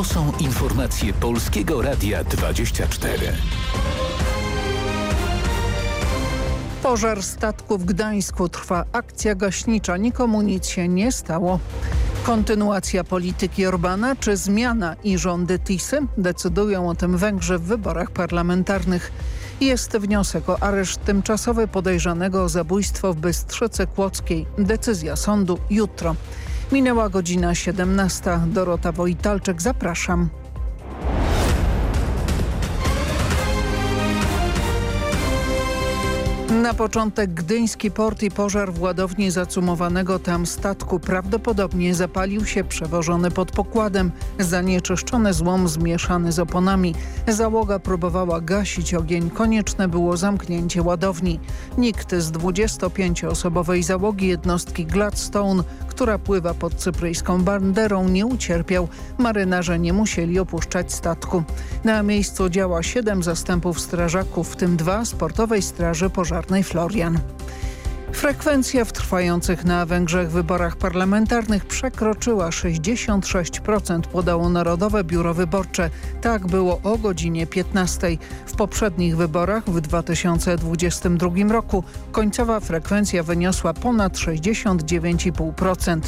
To są informacje Polskiego Radia 24. Pożar statku w Gdańsku trwa akcja gaśnicza. Nikomu nic się nie stało. Kontynuacja polityki Orbana czy zmiana i rządy Tisy decydują o tym Węgrzy w wyborach parlamentarnych. Jest wniosek o areszt tymczasowy podejrzanego o zabójstwo w Bystrzyce Kłodzkiej. Decyzja sądu jutro. Minęła godzina 17. Dorota Wojtalczyk, zapraszam. Na początek gdyński port i pożar w ładowni zacumowanego tam statku prawdopodobnie zapalił się przewożony pod pokładem. Zanieczyszczony złom zmieszany z oponami. Załoga próbowała gasić ogień. Konieczne było zamknięcie ładowni. Nikt z 25-osobowej załogi jednostki Gladstone, która pływa pod cypryjską banderą, nie ucierpiał. Marynarze nie musieli opuszczać statku. Na miejscu działa siedem zastępów strażaków, w tym dwa sportowej straży pożarnej Florian. Frekwencja w trwających na Węgrzech wyborach parlamentarnych przekroczyła 66%, podało Narodowe Biuro Wyborcze. Tak było o godzinie 15. W poprzednich wyborach w 2022 roku końcowa frekwencja wyniosła ponad 69,5%.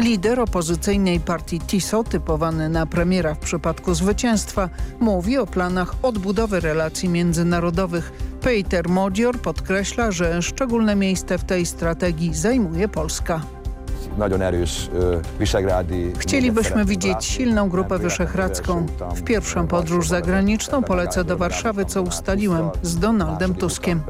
Lider opozycyjnej partii TISO, typowany na premiera w przypadku zwycięstwa, mówi o planach odbudowy relacji międzynarodowych. Peter Modzior podkreśla, że szczególne miejsce w tej strategii zajmuje Polska. Chcielibyśmy widzieć silną grupę wyszehradzką. W pierwszą podróż zagraniczną polecę do Warszawy, co ustaliłem z Donaldem Tuskiem.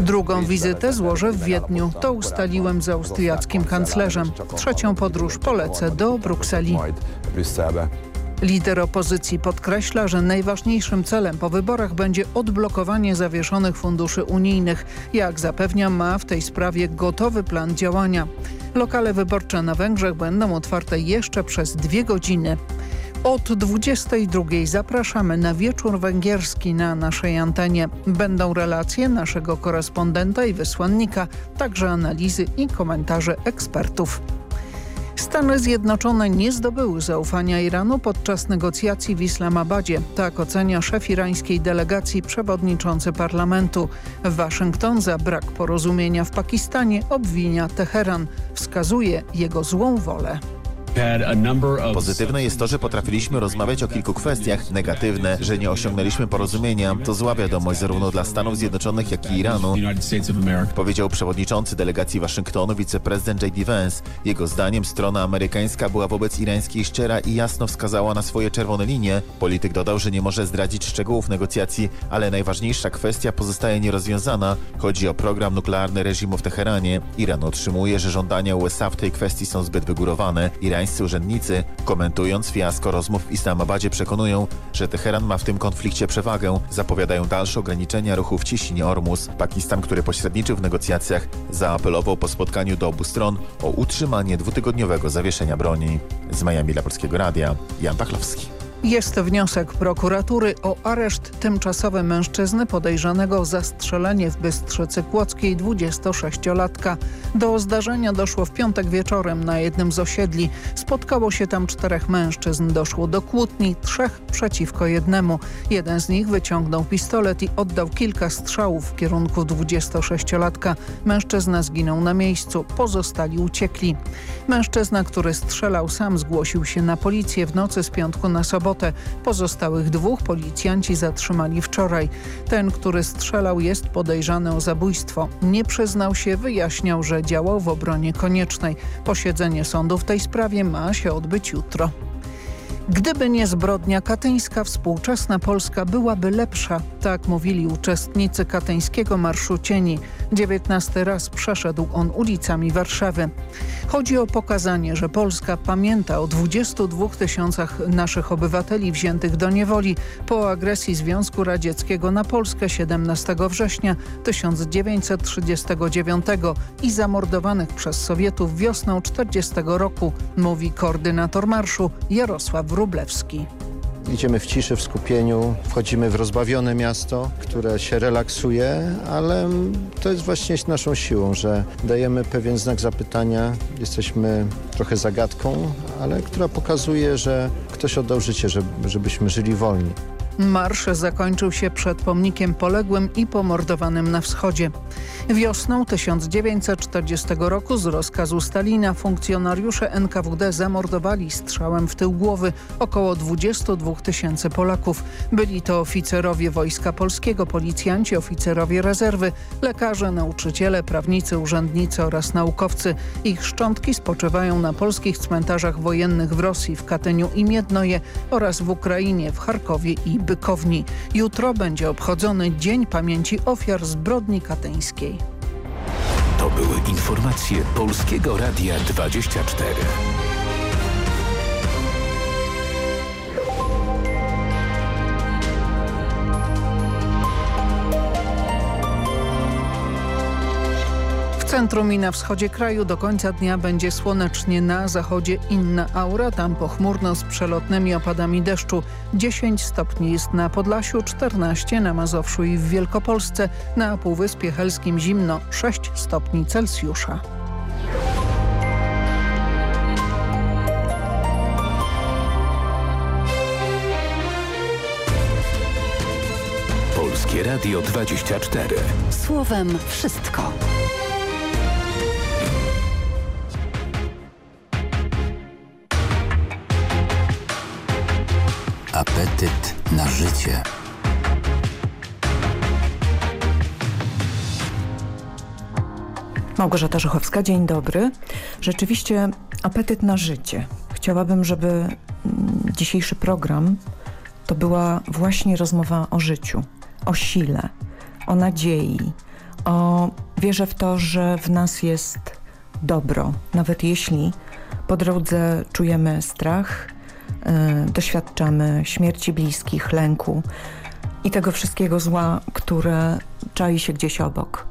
Drugą wizytę złożę w Wiedniu. To ustaliłem z austriackim kanclerzem. Trzecią podróż polecę do Brukseli. Lider opozycji podkreśla, że najważniejszym celem po wyborach będzie odblokowanie zawieszonych funduszy unijnych. Jak zapewnia, ma w tej sprawie gotowy plan działania. Lokale wyborcze na Węgrzech będą otwarte jeszcze przez dwie godziny. Od 22 zapraszamy na wieczór węgierski na naszej antenie. Będą relacje naszego korespondenta i wysłannika, także analizy i komentarze ekspertów. Stany Zjednoczone nie zdobyły zaufania Iranu podczas negocjacji w Islamabadzie. Tak ocenia szef irańskiej delegacji przewodniczący parlamentu. Waszyngton za brak porozumienia w Pakistanie obwinia Teheran. Wskazuje jego złą wolę. Pozytywne jest to, że potrafiliśmy rozmawiać o kilku kwestiach. Negatywne, że nie osiągnęliśmy porozumienia. To zła wiadomość zarówno dla Stanów Zjednoczonych, jak i Iranu. Powiedział przewodniczący delegacji Waszyngtonu wiceprezydent J.D. Vance. Jego zdaniem strona amerykańska była wobec irańskiej szczera i jasno wskazała na swoje czerwone linie. Polityk dodał, że nie może zdradzić szczegółów negocjacji, ale najważniejsza kwestia pozostaje nierozwiązana. Chodzi o program nuklearny reżimu w Teheranie. Iran otrzymuje, że żądania USA w tej kwestii są zbyt wygórowane. Irańscy urzędnicy, komentując fiasko rozmów w Islamabadzie, przekonują, że Teheran ma w tym konflikcie przewagę. Zapowiadają dalsze ograniczenia ruchu w Cieśninie Ormus. Pakistan, który pośredniczył w negocjacjach, zaapelował po spotkaniu do obu stron o utrzymanie dwutygodniowego zawieszenia broni. Z Miami dla Polskiego Radia, Jan Pachlowski. Jest wniosek prokuratury o areszt tymczasowy mężczyzny podejrzanego o zastrzelenie w Bystrzycy Kłodzkiej 26-latka. Do zdarzenia doszło w piątek wieczorem na jednym z osiedli. Spotkało się tam czterech mężczyzn. Doszło do kłótni, trzech przeciwko jednemu. Jeden z nich wyciągnął pistolet i oddał kilka strzałów w kierunku 26-latka. Mężczyzna zginął na miejscu, pozostali uciekli. Mężczyzna, który strzelał sam zgłosił się na policję w nocy z piątku na sobotę Pozostałych dwóch policjanci zatrzymali wczoraj. Ten, który strzelał jest podejrzany o zabójstwo. Nie przyznał się, wyjaśniał, że działał w obronie koniecznej. Posiedzenie sądu w tej sprawie ma się odbyć jutro. Gdyby nie zbrodnia katyńska, współczesna Polska byłaby lepsza. Tak mówili uczestnicy katyńskiego Marszu Cieni. 19 raz przeszedł on ulicami Warszawy. Chodzi o pokazanie, że Polska pamięta o 22 tysiącach naszych obywateli wziętych do niewoli po agresji Związku Radzieckiego na Polskę 17 września 1939 i zamordowanych przez Sowietów wiosną 40 roku, mówi koordynator marszu Jarosław Wróblewski. Idziemy w ciszy, w skupieniu, wchodzimy w rozbawione miasto, które się relaksuje, ale to jest właśnie naszą siłą, że dajemy pewien znak zapytania, jesteśmy trochę zagadką, ale która pokazuje, że ktoś oddał życie, żeby, żebyśmy żyli wolni. Marsz zakończył się przed pomnikiem poległym i pomordowanym na wschodzie. Wiosną 1940 roku z rozkazu Stalina funkcjonariusze NKWD zamordowali strzałem w tył głowy około 22 tysięcy Polaków. Byli to oficerowie Wojska Polskiego, policjanci, oficerowie rezerwy, lekarze, nauczyciele, prawnicy, urzędnicy oraz naukowcy. Ich szczątki spoczywają na polskich cmentarzach wojennych w Rosji, w Katyniu i Miednoje oraz w Ukrainie, w Charkowie i Bykowni. Jutro będzie obchodzony Dzień Pamięci Ofiar Zbrodni Katyńskiej. To były informacje Polskiego Radia 24. centrum i na wschodzie kraju do końca dnia będzie słonecznie, na zachodzie inna aura, tam pochmurno z przelotnymi opadami deszczu. 10 stopni jest na Podlasiu, 14 na Mazowszu i w Wielkopolsce, na Półwyspie Helskim zimno 6 stopni Celsjusza. Polskie Radio 24. Słowem wszystko. Apetyt na życie. Małgorzata Żuchowska, dzień dobry. Rzeczywiście apetyt na życie. Chciałabym, żeby mm, dzisiejszy program to była właśnie rozmowa o życiu, o sile, o nadziei, o wierze w to, że w nas jest dobro, nawet jeśli po drodze czujemy strach, doświadczamy śmierci bliskich, lęku i tego wszystkiego zła, które czai się gdzieś obok.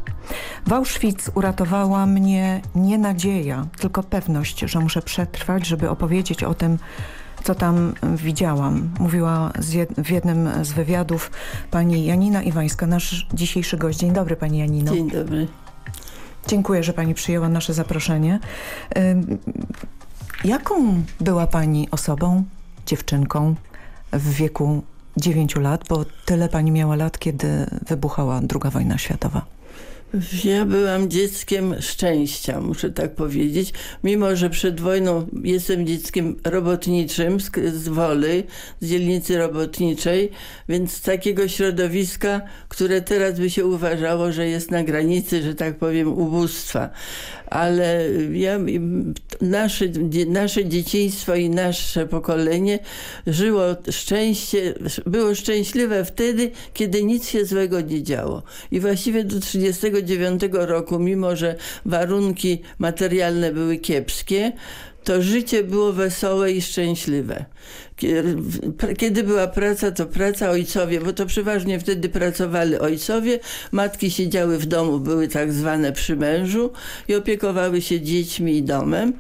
W Auschwitz uratowała mnie nie nadzieja, tylko pewność, że muszę przetrwać, żeby opowiedzieć o tym, co tam widziałam. Mówiła w jednym z wywiadów pani Janina Iwańska, nasz dzisiejszy gość. Dzień dobry pani Janino. Dzień dobry. Dziękuję, że pani przyjęła nasze zaproszenie. Jaką była pani osobą? Dziewczynką w wieku 9 lat, bo tyle pani miała lat, kiedy wybuchała II wojna światowa. Ja byłam dzieckiem szczęścia, muszę tak powiedzieć. Mimo, że przed wojną jestem dzieckiem robotniczym z, z Woli, z dzielnicy robotniczej, więc z takiego środowiska, które teraz by się uważało, że jest na granicy, że tak powiem, ubóstwa ale ja, nasze, nasze dzieciństwo i nasze pokolenie żyło szczęście, było szczęśliwe wtedy, kiedy nic się złego nie działo. I właściwie do 1939 roku, mimo że warunki materialne były kiepskie, to życie było wesołe i szczęśliwe. Kiedy była praca, to praca ojcowie, bo to przeważnie wtedy pracowali ojcowie, matki siedziały w domu, były tak zwane przy mężu i opiekowały się dziećmi i domem.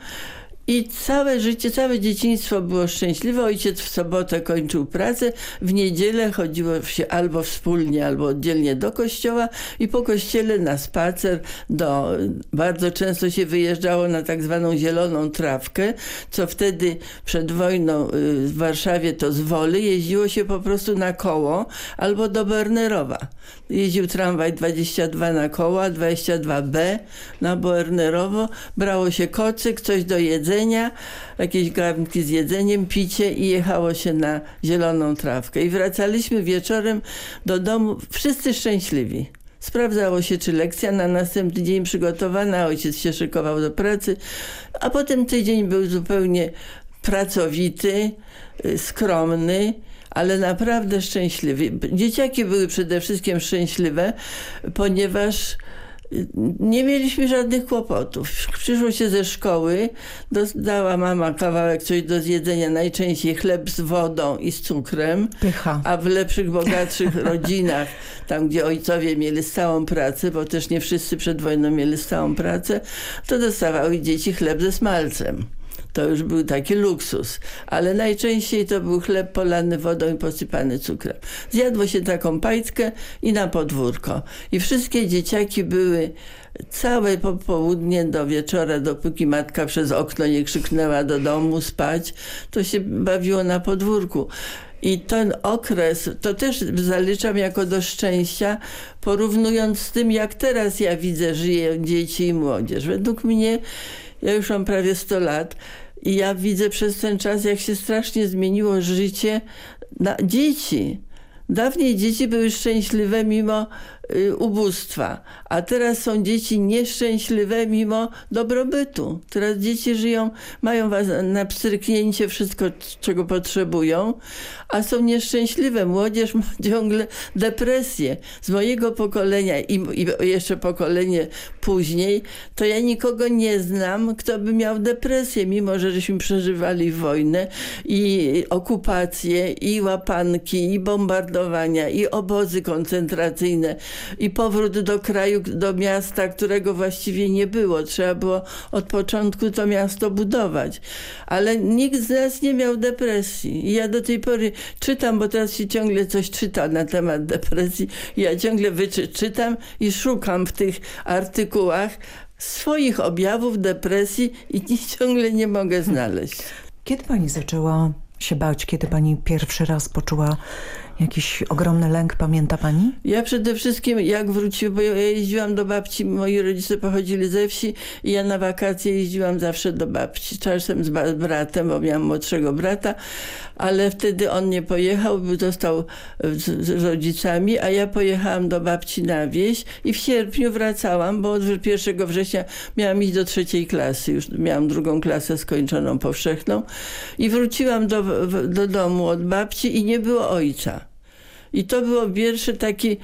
I całe życie, całe dzieciństwo było szczęśliwe. Ojciec w sobotę kończył pracę, w niedzielę chodziło się albo wspólnie, albo oddzielnie do kościoła i po kościele na spacer do... Bardzo często się wyjeżdżało na tak zwaną zieloną trawkę, co wtedy przed wojną y, w Warszawie to z Woli jeździło się po prostu na koło albo do Bernerowa. Jeździł tramwaj 22 na koła, 22B na Bernerowo, brało się kocyk, coś do jedzenia, jedzenia, jakieś garnki z jedzeniem, picie i jechało się na zieloną trawkę. I wracaliśmy wieczorem do domu wszyscy szczęśliwi. Sprawdzało się, czy lekcja na następny dzień przygotowana, ojciec się szykował do pracy, a potem tydzień był zupełnie pracowity, y, skromny, ale naprawdę szczęśliwy. Dzieciaki były przede wszystkim szczęśliwe, ponieważ nie mieliśmy żadnych kłopotów. Przyszło się ze szkoły, dała mama kawałek coś do zjedzenia, najczęściej chleb z wodą i z cukrem. Pycha. A w lepszych, bogatszych rodzinach, tam gdzie ojcowie mieli stałą pracę, bo też nie wszyscy przed wojną mieli stałą pracę, to dostawały dzieci chleb ze smalcem To już był taki luksus. Ale najczęściej to był chleb polany wodą i posypany cukrem. Zjadło się taką pajtkę i na podwórko. I wszystkie dzieciaki były całe popołudnie do wieczora, dopóki matka przez okno nie krzyknęła do domu spać, to się bawiło na podwórku. I ten okres to też zaliczam jako do szczęścia, porównując z tym, jak teraz ja widzę, żyją dzieci i młodzież. Według mnie, ja już mam prawie 100 lat i ja widzę przez ten czas, jak się strasznie zmieniło życie dzieci. Dawniej dzieci były szczęśliwe mimo ubóstwa. A teraz są dzieci nieszczęśliwe mimo dobrobytu. Teraz dzieci żyją, mają na pstryknięcie wszystko, czego potrzebują, a są nieszczęśliwe. Młodzież ma ciągle depresję. Z mojego pokolenia i, i jeszcze pokolenie później, to ja nikogo nie znam, kto by miał depresję, mimo że żeśmy przeżywali wojnę i okupację, i łapanki, i bombardowania, i obozy koncentracyjne i powrót do kraju, do miasta, którego właściwie nie było. Trzeba było od początku to miasto budować. Ale nikt z nas nie miał depresji. I ja do tej pory czytam, bo teraz się ciągle coś czyta na temat depresji. Ja ciągle wyczytam i szukam w tych artykułach swoich objawów depresji i ciągle nie mogę znaleźć. Kiedy pani zaczęła się bać, kiedy pani pierwszy raz poczuła Jakiś ogromny lęk, pamięta pani? Ja przede wszystkim jak wróciłam, bo ja jeździłam do babci, moi rodzice pochodzili ze wsi i ja na wakacje jeździłam zawsze do babci. Czasem z bratem, bo miałam młodszego brata, ale wtedy on nie pojechał, został z, z rodzicami, a ja pojechałam do babci na wieś i w sierpniu wracałam, bo od 1 września miałam iść do trzeciej klasy, już miałam drugą klasę skończoną powszechną i wróciłam do, do domu od babci i nie było ojca. I to było pierwszy taki,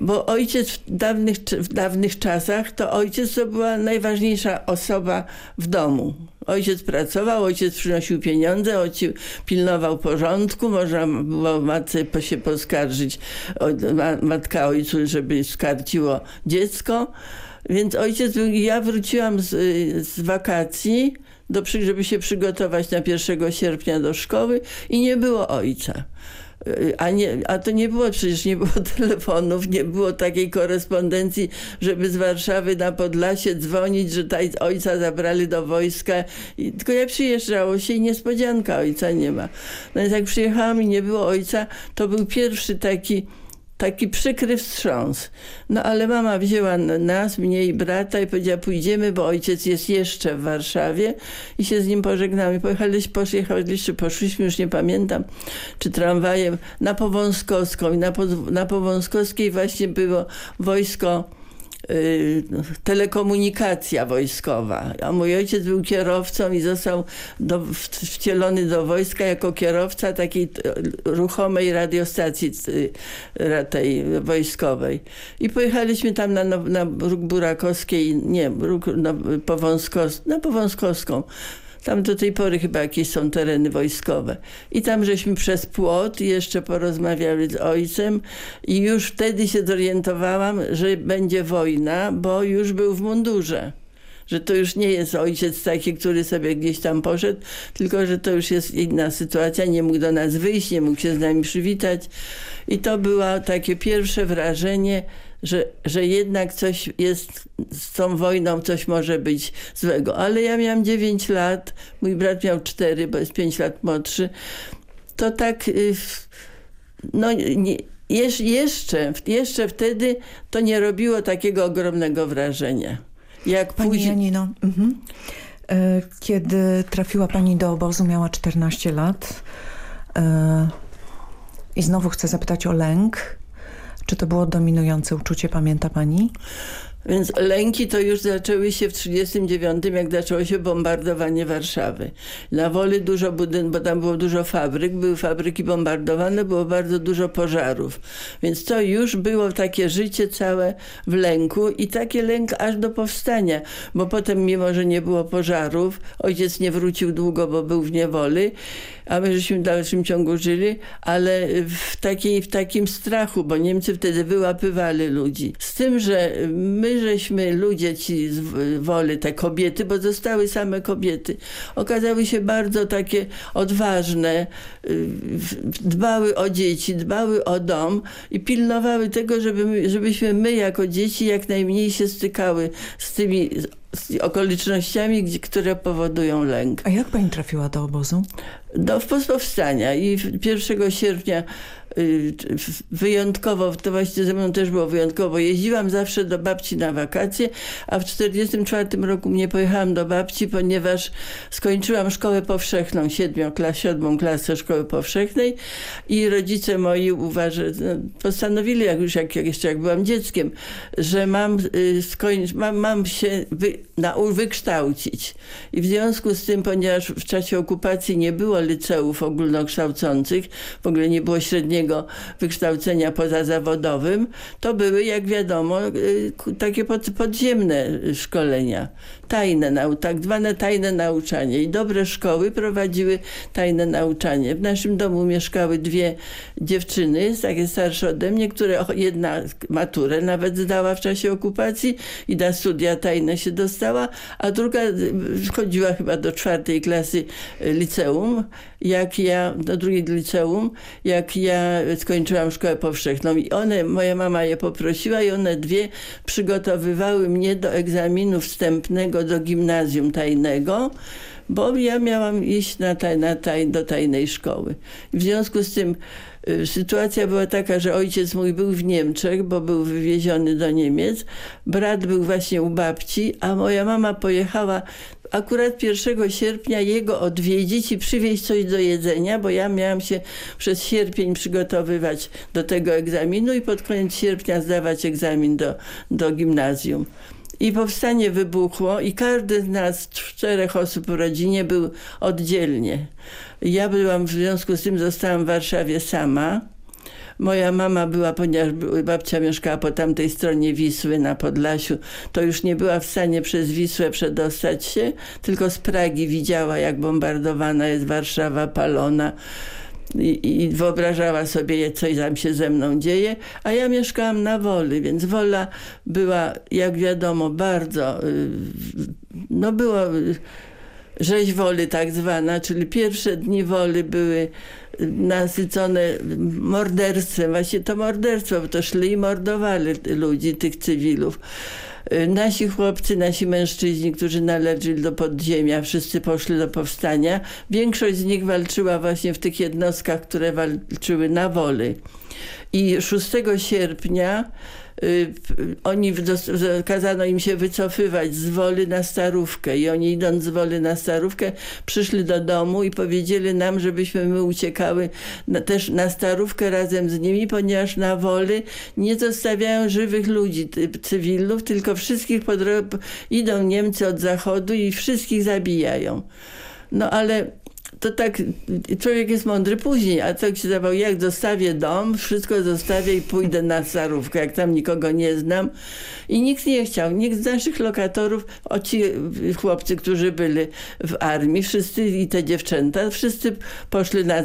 bo ojciec w dawnych, w dawnych czasach, to ojciec to była najważniejsza osoba w domu. Ojciec pracował, ojciec przynosił pieniądze, ojciec pilnował porządku, można było matce się poskarżyć, matka ojcu, żeby skarciło dziecko. Więc ojciec ja wróciłam z, z wakacji, do, żeby się przygotować na 1 sierpnia do szkoły i nie było ojca. A, nie, a to nie było, przecież nie było telefonów, nie było takiej korespondencji, żeby z Warszawy na Podlasie dzwonić, że taj ojca zabrali do wojska. I, tylko ja przyjeżdżało się i niespodzianka, ojca nie ma. No więc jak przyjechałam i nie było ojca, to był pierwszy taki taki przykry wstrząs. No ale mama wzięła nas, mnie i brata i powiedziała pójdziemy, bo ojciec jest jeszcze w Warszawie i się z nim pożegnamy. Pojechaliśmy, pojechaliśmy, poszliśmy, już nie pamiętam, czy tramwajem na Powązkowską i na, na Powązkowskiej właśnie było wojsko telekomunikacja wojskowa. A mój ojciec był kierowcą i został do, wcielony do wojska jako kierowca takiej ruchomej radiostacji y, tej wojskowej. I pojechaliśmy tam na, na Róg Burakowskiej, nie, Róg, na, Powązkos, na Powązkowską tam do tej pory chyba jakieś są tereny wojskowe. I tam żeśmy przez płot jeszcze porozmawiali z ojcem i już wtedy się zorientowałam, że będzie wojna, bo już był w mundurze że to już nie jest ojciec taki, który sobie gdzieś tam poszedł, tylko że to już jest inna sytuacja, nie mógł do nas wyjść, nie mógł się z nami przywitać. I to było takie pierwsze wrażenie, że, że jednak coś jest z tą wojną, coś może być złego. Ale ja miałam 9 lat, mój brat miał 4, bo jest 5 lat młodszy. To tak, y, no nie, jeszcze, jeszcze wtedy to nie robiło takiego ogromnego wrażenia. Jak Pani później... Janino, mhm. E, kiedy trafiła Pani do obozu, miała 14 lat. E, I znowu chcę zapytać o lęk. Czy to było dominujące uczucie, pamięta pani? Więc lęki to już zaczęły się w 1939, jak zaczęło się bombardowanie Warszawy. Na Woli dużo budynków, bo tam było dużo fabryk, były fabryki bombardowane, było bardzo dużo pożarów. Więc to już było takie życie całe w lęku i taki lęk aż do powstania, bo potem mimo, że nie było pożarów, ojciec nie wrócił długo, bo był w niewoli, a my żeśmy w dalszym ciągu żyli, ale w, takiej, w takim strachu, bo Niemcy wtedy wyłapywali ludzi. Z tym, że my my żeśmy, ludzie ci z Woli, te kobiety, bo zostały same kobiety, okazały się bardzo takie odważne, y, dbały o dzieci, dbały o dom i pilnowały tego, żeby, żebyśmy my jako dzieci jak najmniej się stykały z tymi z okolicznościami, które powodują lęk. A jak pani trafiła do obozu? Do powstania i 1 sierpnia wyjątkowo, to właśnie ze mną też było wyjątkowo, jeździłam zawsze do babci na wakacje, a w 1944 roku nie pojechałam do babci, ponieważ skończyłam szkołę powszechną, siedmioklas, siódmą klasę szkoły powszechnej i rodzice moi uważa, no, postanowili, jak już jak, jeszcze jak byłam dzieckiem, że mam, y, skońc, mam, mam się wy, na, wykształcić. I w związku z tym, ponieważ w czasie okupacji nie było liceów ogólnokształcących, w ogóle nie było średniego wykształcenia pozazawodowym, to były, jak wiadomo, y, takie podziemne szkolenia tajne, tak zwane tajne nauczanie. I dobre szkoły prowadziły tajne nauczanie. W naszym domu mieszkały dwie dziewczyny, takie starsze ode mnie, które jedna maturę nawet zdała w czasie okupacji i na studia tajne się dostała, a druga chodziła chyba do czwartej klasy liceum, jak ja, do drugiej liceum, jak ja skończyłam szkołę powszechną. I one, moja mama je poprosiła i one dwie przygotowywały mnie do egzaminu wstępnego do gimnazjum tajnego, bo ja miałam iść na taj, na taj, do tajnej szkoły. W związku z tym y, sytuacja była taka, że ojciec mój był w Niemczech, bo był wywieziony do Niemiec. Brat był właśnie u babci, a moja mama pojechała akurat 1 sierpnia jego odwiedzić i przywieźć coś do jedzenia, bo ja miałam się przez sierpień przygotowywać do tego egzaminu i pod koniec sierpnia zdawać egzamin do, do gimnazjum. I powstanie wybuchło i każdy z nas, czterech osób w rodzinie był oddzielnie. Ja byłam, w związku z tym zostałam w Warszawie sama. Moja mama była, ponieważ babcia mieszkała po tamtej stronie Wisły na Podlasiu, to już nie była w stanie przez Wisłę przedostać się, tylko z Pragi widziała, jak bombardowana jest Warszawa, palona i, i wyobrażała sobie, co tam się ze mną dzieje, a ja mieszkałam na Woli, więc Wola była, jak wiadomo, bardzo, y, no było y, rzeź Woli tak zwana, czyli pierwsze dni Woli były nasycone morderstwem, właśnie to morderstwo, bo to szli i mordowali ludzi, tych cywilów. Y, nasi chłopcy, nasi mężczyźni, którzy należeli do podziemia, wszyscy poszli do powstania. Większość z nich walczyła właśnie w tych jednostkach, które walczyły na woli. I 6 sierpnia oni kazano im się wycofywać z Woli na Starówkę i oni idąc z Woli na Starówkę przyszli do domu i powiedzieli nam, żebyśmy my uciekały na, też na Starówkę razem z nimi, ponieważ na Woli nie zostawiają żywych ludzi, cywilów, tylko wszystkich idą Niemcy od zachodu i wszystkich zabijają. No ale to tak człowiek jest mądry później, a tak się zdawał, jak zostawię dom, wszystko zostawię i pójdę na starówkę, jak tam nikogo nie znam. I nikt nie chciał, nikt z naszych lokatorów, o ci chłopcy, którzy byli w armii, wszyscy i te dziewczęta, wszyscy poszli na,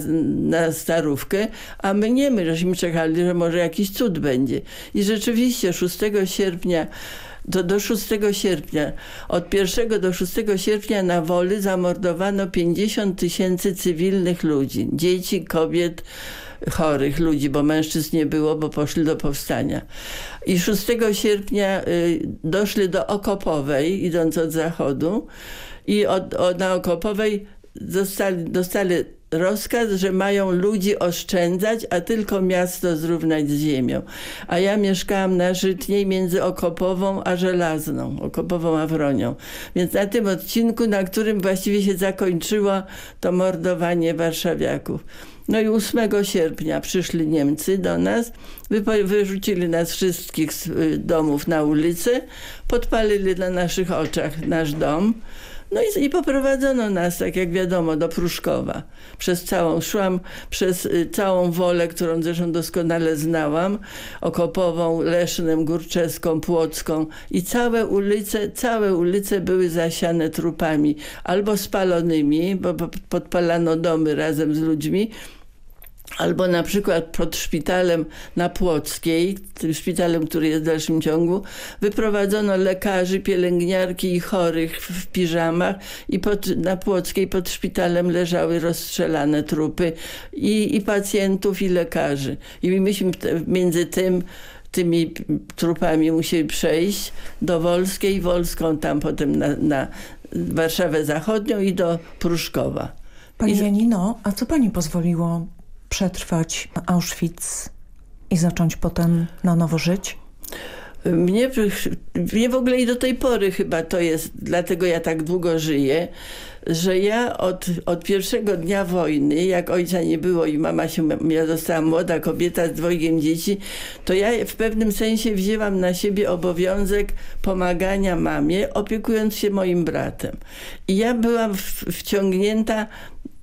na starówkę, a my nie, my żeśmy czekali, że może jakiś cud będzie. I rzeczywiście 6 sierpnia do, do 6 sierpnia. Od 1 do 6 sierpnia na Woli zamordowano 50 tysięcy cywilnych ludzi. Dzieci, kobiet, chorych ludzi, bo mężczyzn nie było, bo poszli do powstania. I 6 sierpnia y, doszli do Okopowej, idąc od zachodu i od, od, na Okopowej dostali, dostali rozkaz, że mają ludzi oszczędzać, a tylko miasto zrównać z ziemią. A ja mieszkałam na Żytniej między Okopową a Żelazną, Okopową a Wronią. Więc na tym odcinku, na którym właściwie się zakończyło to mordowanie warszawiaków. No i 8 sierpnia przyszli Niemcy do nas, wyrzucili nas wszystkich z y, domów na ulicę, podpalili na naszych oczach nasz dom. No i, i poprowadzono nas, tak jak wiadomo, do Pruszkowa. Przez całą, szłam przez y, całą wolę, którą zresztą doskonale znałam, Okopową, Lesznem, Górczeską, Płocką i całe ulice, całe ulice były zasiane trupami, albo spalonymi, bo podpalano domy razem z ludźmi, Albo na przykład pod szpitalem na Płockiej, tym szpitalem, który jest w dalszym ciągu, wyprowadzono lekarzy, pielęgniarki i chorych w piżamach i pod, na Płockiej pod szpitalem leżały rozstrzelane trupy i, i pacjentów i lekarzy. I myśmy między tym tymi trupami musieli przejść do Wolskiej, Wolską tam potem na, na Warszawę Zachodnią i do Pruszkowa. Pani. Janino, a co pani pozwoliło przetrwać Auschwitz i zacząć potem na nowo żyć? Mnie, mnie w ogóle i do tej pory chyba to jest, dlatego ja tak długo żyję, że ja od, od pierwszego dnia wojny, jak ojca nie było i mama się, ja została młoda kobieta z dwojgiem dzieci, to ja w pewnym sensie wzięłam na siebie obowiązek pomagania mamie, opiekując się moim bratem. I ja byłam w, wciągnięta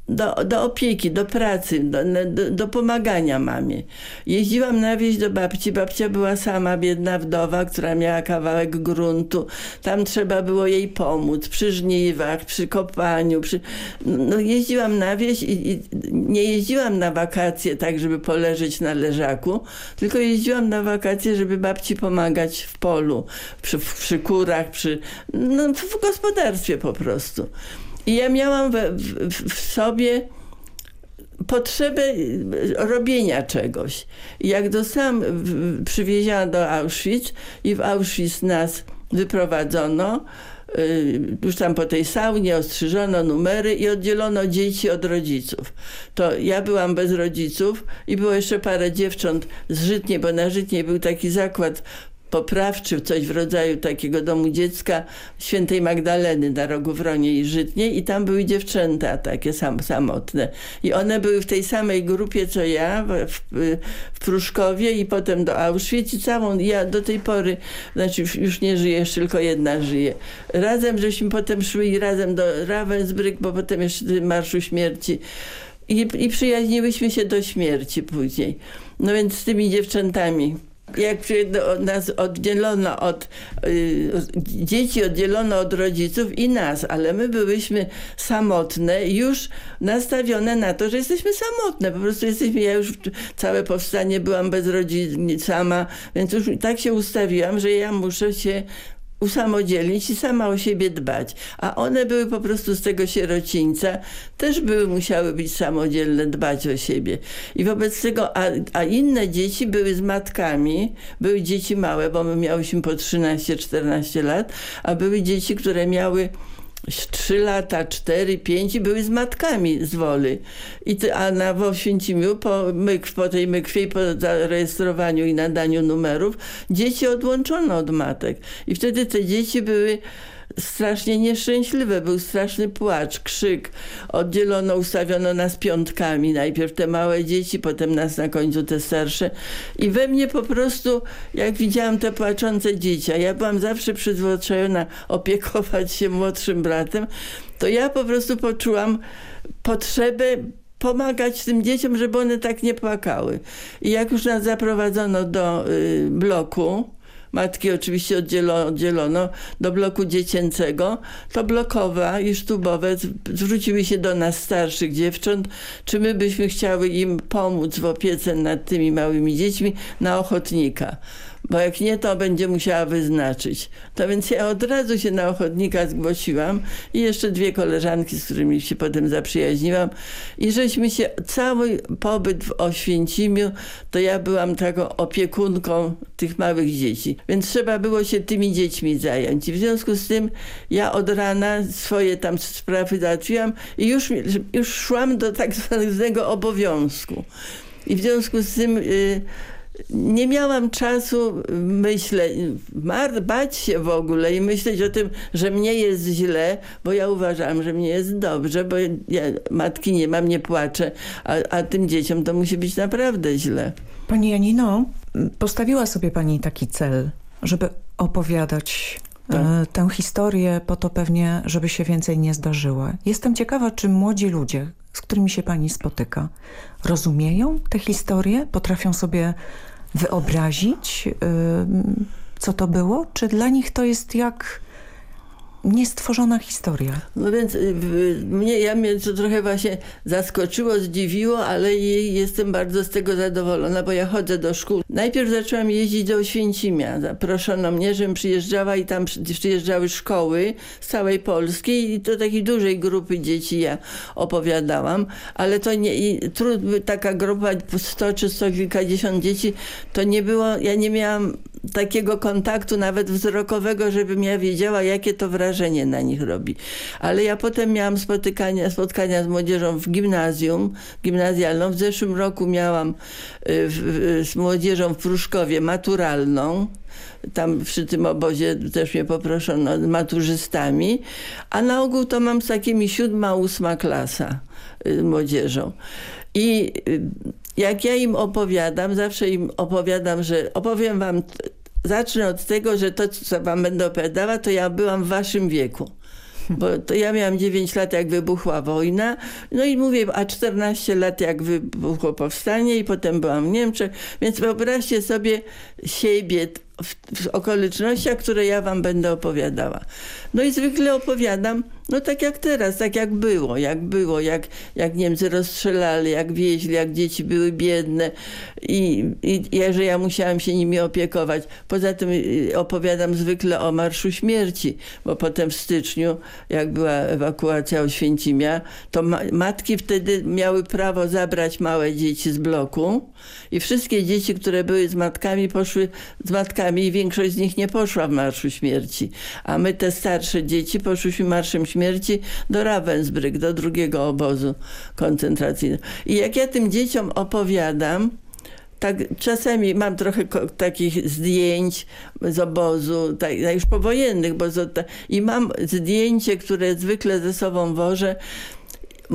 do, do opieki, do pracy, do, do, do, pomagania mamie. Jeździłam na wieś do babci. Babcia była sama, biedna wdowa, która miała kawałek gruntu. Tam trzeba było jej pomóc przy żniwach, przy kopaniu. Przy... No, jeździłam na wieś i, i nie jeździłam na wakacje tak, żeby poleżeć na leżaku, tylko jeździłam na wakacje, żeby babci pomagać w polu, przy, przy kurach, przy, no, w gospodarstwie po prostu. I ja miałam w, w, w sobie potrzebę robienia czegoś. Jak dostałam, przywieziona do Auschwitz i w Auschwitz nas wyprowadzono, y, już tam po tej saunie ostrzyżono numery i oddzielono dzieci od rodziców. To ja byłam bez rodziców i było jeszcze parę dziewcząt z Żytnie, bo na Żytnie był taki zakład poprawczy, coś w rodzaju takiego domu dziecka świętej Magdaleny na rogu Wronie i Żytnie i tam były dziewczęta takie sam, samotne. I one były w tej samej grupie co ja w, w, Pruszkowie i potem do Auschwitz i całą, ja do tej pory, znaczy już, już nie żyję, tylko jedna żyje. Razem żeśmy potem szły i razem do Ravensbrück, bo potem jeszcze Marszu Śmierci i, i przyjaźniłyśmy się do śmierci później. No więc z tymi dziewczętami jak nas oddzielono od y, dzieci oddzielono od rodziców i nas, ale my byłyśmy samotne, już nastawione na to, że jesteśmy samotne. Po prostu jesteśmy, ja już całe powstanie byłam bez rodziny sama, więc już tak się ustawiłam, że ja muszę się usamodzielnić i sama o siebie dbać. A one były po prostu z tego sierocińca, też były, musiały być samodzielne, dbać o siebie. I wobec tego, a, a inne dzieci były z matkami, były dzieci małe, bo my miałyśmy po 13-14 lat, a były dzieci, które miały trzy lata, cztery, pięć i były z matkami z Woli. I ty, a na w Oświęcimiu po, myk, po tej mykwie po zarejestrowaniu i nadaniu numerów dzieci odłączono od matek. I wtedy te dzieci były strasznie nieszczęśliwe. Był straszny płacz, krzyk. Oddzielono, ustawiono nas piątkami. Najpierw te małe dzieci, potem nas na końcu te starsze. I we mnie po prostu, jak widziałam te płaczące dzieci, a ja byłam zawsze przyzwyczajona opiekować się młodszym bratem, to ja po prostu poczułam potrzebę pomagać tym dzieciom, żeby one tak nie płakały. I jak już nas zaprowadzono do y, bloku, matki oczywiście oddzielono, do bloku dziecięcego, to blokowa i sztubowe zwróciły się do nas starszych dziewcząt, czy my byśmy chciały im pomóc w opiece nad tymi małymi dziećmi na ochotnika bo jak nie, to będzie musiała wyznaczyć. To więc ja od razu się na ochotnika zgłosiłam i jeszcze dwie koleżanki, z którymi się potem zaprzyjaźniłam i żeśmy się, cały pobyt w Oświęcimiu, to ja byłam taką opiekunką tych małych dzieci, więc trzeba było się tymi dziećmi zająć. I w związku z tym ja od rana swoje tam sprawy załatwiłam i już, już szłam do tak zwanego obowiązku. I w związku z tym... Yy, nie miałam czasu, myślę, bać się w ogóle i myśleć o tym, że mnie jest źle, bo ja uważam, że mnie jest dobrze, bo ja matki nie mam, nie płaczę, a, a tym dzieciom to musi być naprawdę źle. Pani Janino, postawiła sobie pani taki cel, żeby opowiadać tak. E, tę historię po to pewnie, żeby się więcej nie zdarzyła. Jestem ciekawa, czy młodzi ludzie, z którymi się pani spotyka, rozumieją tę historię? Potrafią sobie wyobrazić, co to było? Czy dla nich to jest jak niestworzona historia. No więc y, mnie, ja mnie to trochę właśnie zaskoczyło, zdziwiło, ale jestem bardzo z tego zadowolona, bo ja chodzę do szkół. Najpierw zaczęłam jeździć do Oświęcimia. Zaproszono mnie, żebym przyjeżdżała i tam przyjeżdżały szkoły z całej Polski i do takiej dużej grupy dzieci ja opowiadałam, ale to nie, trud, taka grupa 100 czy 100 kilkadziesiąt dzieci, to nie było, ja nie miałam takiego kontaktu nawet wzrokowego, żebym ja wiedziała, jakie to wrażenie na nich robi. Ale ja potem miałam spotykania, spotkania z młodzieżą w gimnazjum, gimnazjalną. W zeszłym roku miałam y, w, z młodzieżą w Pruszkowie maturalną. Tam przy tym obozie też mnie poproszono maturzystami, a na ogół to mam z takimi siódma, ósma klasa y, młodzieżą. I y, jak ja im opowiadam, zawsze im opowiadam, że opowiem wam, zacznę od tego, że to, co wam będę opowiadała, to ja byłam w waszym wieku. Bo to ja miałam 9 lat, jak wybuchła wojna. No i mówię, a 14 lat, jak wybuchło powstanie i potem byłam w Niemczech. Więc wyobraźcie sobie siebie w, w okolicznościach, które ja wam będę opowiadała. No i zwykle opowiadam, no tak jak teraz, tak jak było, jak było, jak, jak Niemcy rozstrzelali, jak wieźli, jak dzieci były biedne i, i, że ja musiałam się nimi opiekować. Poza tym y, opowiadam zwykle o Marszu Śmierci, bo potem w styczniu, jak była ewakuacja Oświęcimia, to ma matki wtedy miały prawo zabrać małe dzieci z bloku i wszystkie dzieci, które były z matkami, poszły z matkami i większość z nich nie poszła w Marszu Śmierci. A my te starsze dzieci poszłyśmy Marszem Śmierci do Ravensbrück, do drugiego obozu koncentracyjnego. I jak ja tym dzieciom opowiadam, tak czasami mam trochę takich zdjęć z obozu, tak, już powojennych, bo i mam zdjęcie, które zwykle ze sobą wożę,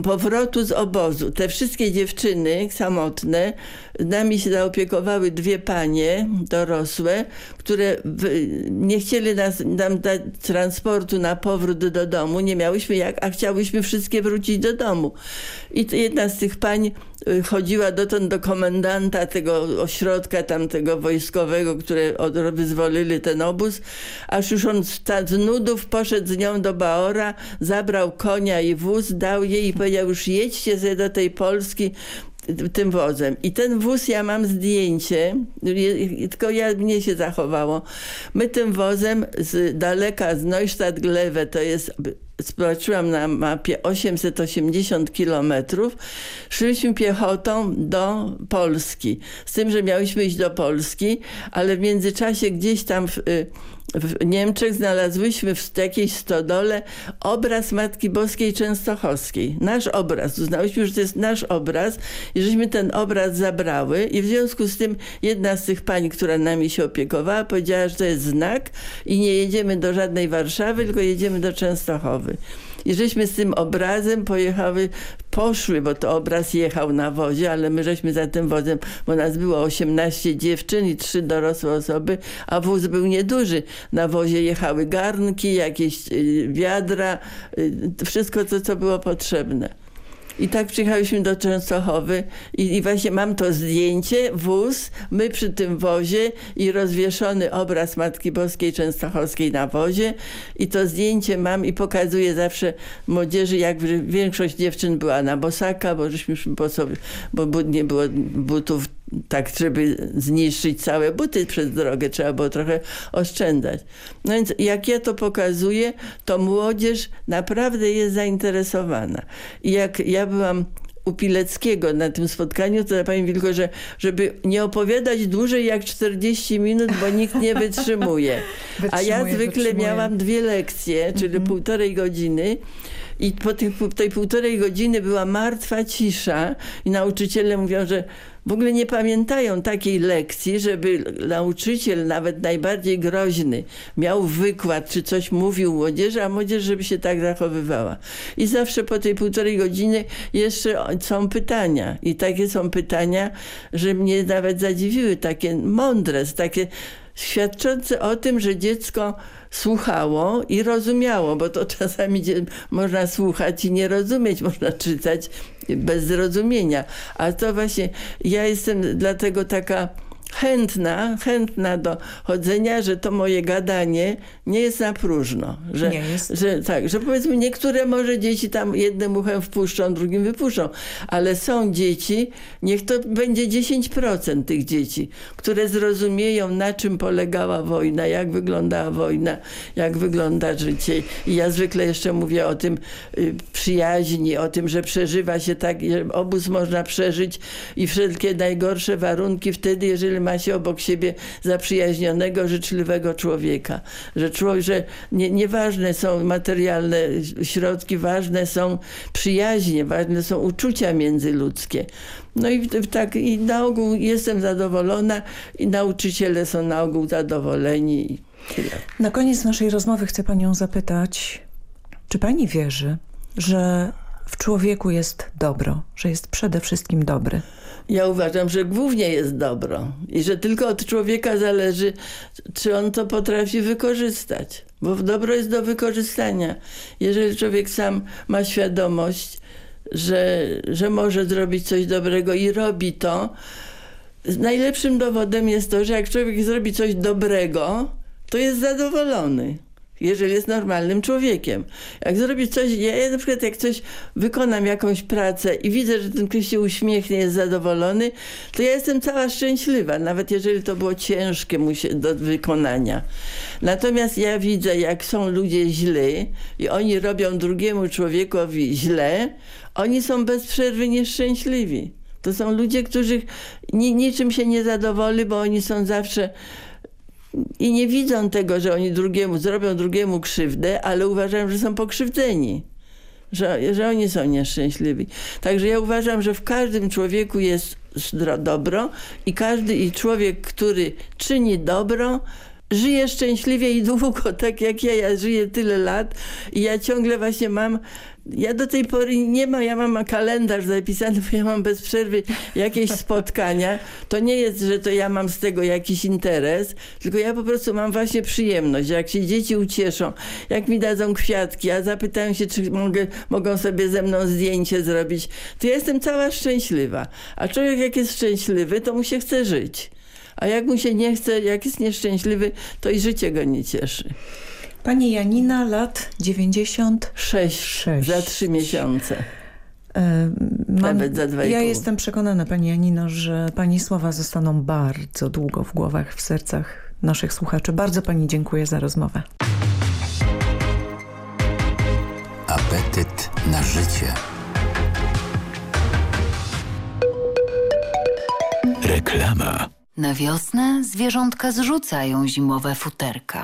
powrotu z obozu. Te wszystkie dziewczyny samotne, nami się zaopiekowały dwie panie dorosłe, które nie chcieli nas, nam dać transportu na powrót do domu. Nie miałyśmy jak, a chciałyśmy wszystkie wrócić do domu. I jedna z tych pań y, chodziła dotąd do komendanta tego ośrodka tamtego wojskowego, które wyzwolili ten obóz, aż już on z nudów poszedł z nią do Baora, zabrał konia i wóz, dał jej i powiedział już jedźcie sobie do tej Polski, tym wozem. I ten wóz, ja mam zdjęcie, tylko ja, mnie się zachowało. My tym wozem z daleka, z Neustadt-Glewe, to jest zobaczyłam na mapie 880 kilometrów, szliśmy piechotą do Polski. Z tym, że miałyśmy iść do Polski, ale w międzyczasie gdzieś tam w, y, w Niemczech znalazłyśmy w jakiejś stodole obraz Matki Boskiej Częstochowskiej. Nasz obraz. Uznałyśmy, że to jest nasz obraz i żeśmy ten obraz zabrały i w związku z tym jedna z tych pań, która nami się opiekowała, powiedziała, że to jest znak i nie jedziemy do żadnej Warszawy, tylko jedziemy do Częstochowy. I żeśmy z tym obrazem pojechały, poszły, bo to obraz jechał na wozie, ale my żeśmy za tym wozem, bo nas było 18 dziewczyn i trzy dorosłe osoby, a wóz był nieduży. Na wozie jechały garnki, jakieś y, wiadra, y, wszystko to, co było potrzebne. I tak przyjechałyśmy do Częstochowy i, i, właśnie mam to zdjęcie, wóz, my przy tym wozie i rozwieszony obraz Matki Boskiej Częstochowskiej na wozie. I to zdjęcie mam i pokazuję zawsze młodzieży, jak większość dziewczyn była na bosaka, bo żeśmy po sobie, bo nie było butów tak, żeby zniszczyć całe buty przez drogę, trzeba było trochę oszczędzać. No więc jak ja to pokazuję, to młodzież naprawdę jest zainteresowana. I jak ja byłam u Pileckiego na tym spotkaniu, to powiem tylko, że żeby nie opowiadać dłużej jak 40 minut, bo nikt nie wytrzymuje. A ja zwykle wytrzymuje. miałam dwie lekcje, czyli mm -hmm. półtorej godziny i po tej półtorej godziny była martwa cisza i nauczyciele mówią, że w ogóle nie pamiętają takiej lekcji, żeby nauczyciel, nawet najbardziej groźny, miał wykład, czy coś mówił młodzieży, a młodzież, żeby się tak zachowywała. I zawsze po tej półtorej godziny jeszcze są pytania. I takie są pytania, że mnie nawet zadziwiły, takie mądre, takie świadczące o tym, że dziecko słuchało i rozumiało, bo to czasami można słuchać i nie rozumieć, można czytać bez zrozumienia. A to właśnie, ja jestem dlatego taka chętna, chętna do chodzenia, że to moje gadanie nie jest na próżno. Że, nie jest. Że, tak, że powiedzmy niektóre może dzieci tam jednym uchem wpuszczą, drugim wypuszczą, ale są dzieci, niech to będzie 10% tych dzieci, które zrozumieją na czym polegała wojna, jak wyglądała wojna, jak wygląda życie. I ja zwykle jeszcze mówię o tym y, przyjaźni, o tym, że przeżywa się tak, że obóz można przeżyć i wszelkie najgorsze warunki wtedy, jeżeli ma się obok siebie zaprzyjaźnionego, życzliwego człowieka. Że, człowiek, że nie, nieważne są materialne środki, ważne są przyjaźnie, ważne są uczucia międzyludzkie. No i tak i na ogół jestem zadowolona i nauczyciele są na ogół zadowoleni. Na koniec naszej rozmowy chcę panią zapytać, czy pani wierzy, że w człowieku jest dobro, że jest przede wszystkim dobry? Ja uważam, że głównie jest dobro i że tylko od człowieka zależy, czy on to potrafi wykorzystać. Bo dobro jest do wykorzystania. Jeżeli człowiek sam ma świadomość, że, że może zrobić coś dobrego i robi to, najlepszym dowodem jest to, że jak człowiek zrobi coś dobrego, to jest zadowolony jeżeli jest normalnym człowiekiem. Jak zrobi coś, ja, ja na przykład jak coś wykonam jakąś pracę i widzę, że ten ktoś się uśmiechnie, jest zadowolony, to ja jestem cała szczęśliwa, nawet jeżeli to było ciężkie mu się do wykonania. Natomiast ja widzę, jak są ludzie źli i oni robią drugiemu człowiekowi źle, oni są bez przerwy nieszczęśliwi. To są ludzie, którzy ni niczym się nie zadowoli, bo oni są zawsze i nie widzą tego, że oni drugiemu zrobią drugiemu krzywdę, ale uważają, że są pokrzywdzeni. Że, że oni są nieszczęśliwi. Także ja uważam, że w każdym człowieku jest dobro i każdy i człowiek, który czyni dobro, żyje szczęśliwie i długo, tak jak ja. Ja żyję tyle lat i ja ciągle właśnie mam ja do tej pory nie mam, ja mam kalendarz zapisany, bo ja mam bez przerwy jakieś spotkania. To nie jest, że to ja mam z tego jakiś interes, tylko ja po prostu mam właśnie przyjemność. Jak się dzieci ucieszą, jak mi dadzą kwiatki, a zapytają się, czy mogę, mogą sobie ze mną zdjęcie zrobić, to ja jestem cała szczęśliwa. A człowiek jak jest szczęśliwy, to mu się chce żyć. A jak mu się nie chce, jak jest nieszczęśliwy, to i życie go nie cieszy. Pani Janina, lat 96. 6. Za trzy miesiące. E, mam, Nawet za dwa Ja jestem przekonana, Pani Janino, że Pani słowa zostaną bardzo długo w głowach, w sercach naszych słuchaczy. Bardzo Pani dziękuję za rozmowę. Apetyt na życie. Reklama. Na wiosnę zwierzątka zrzucają zimowe futerka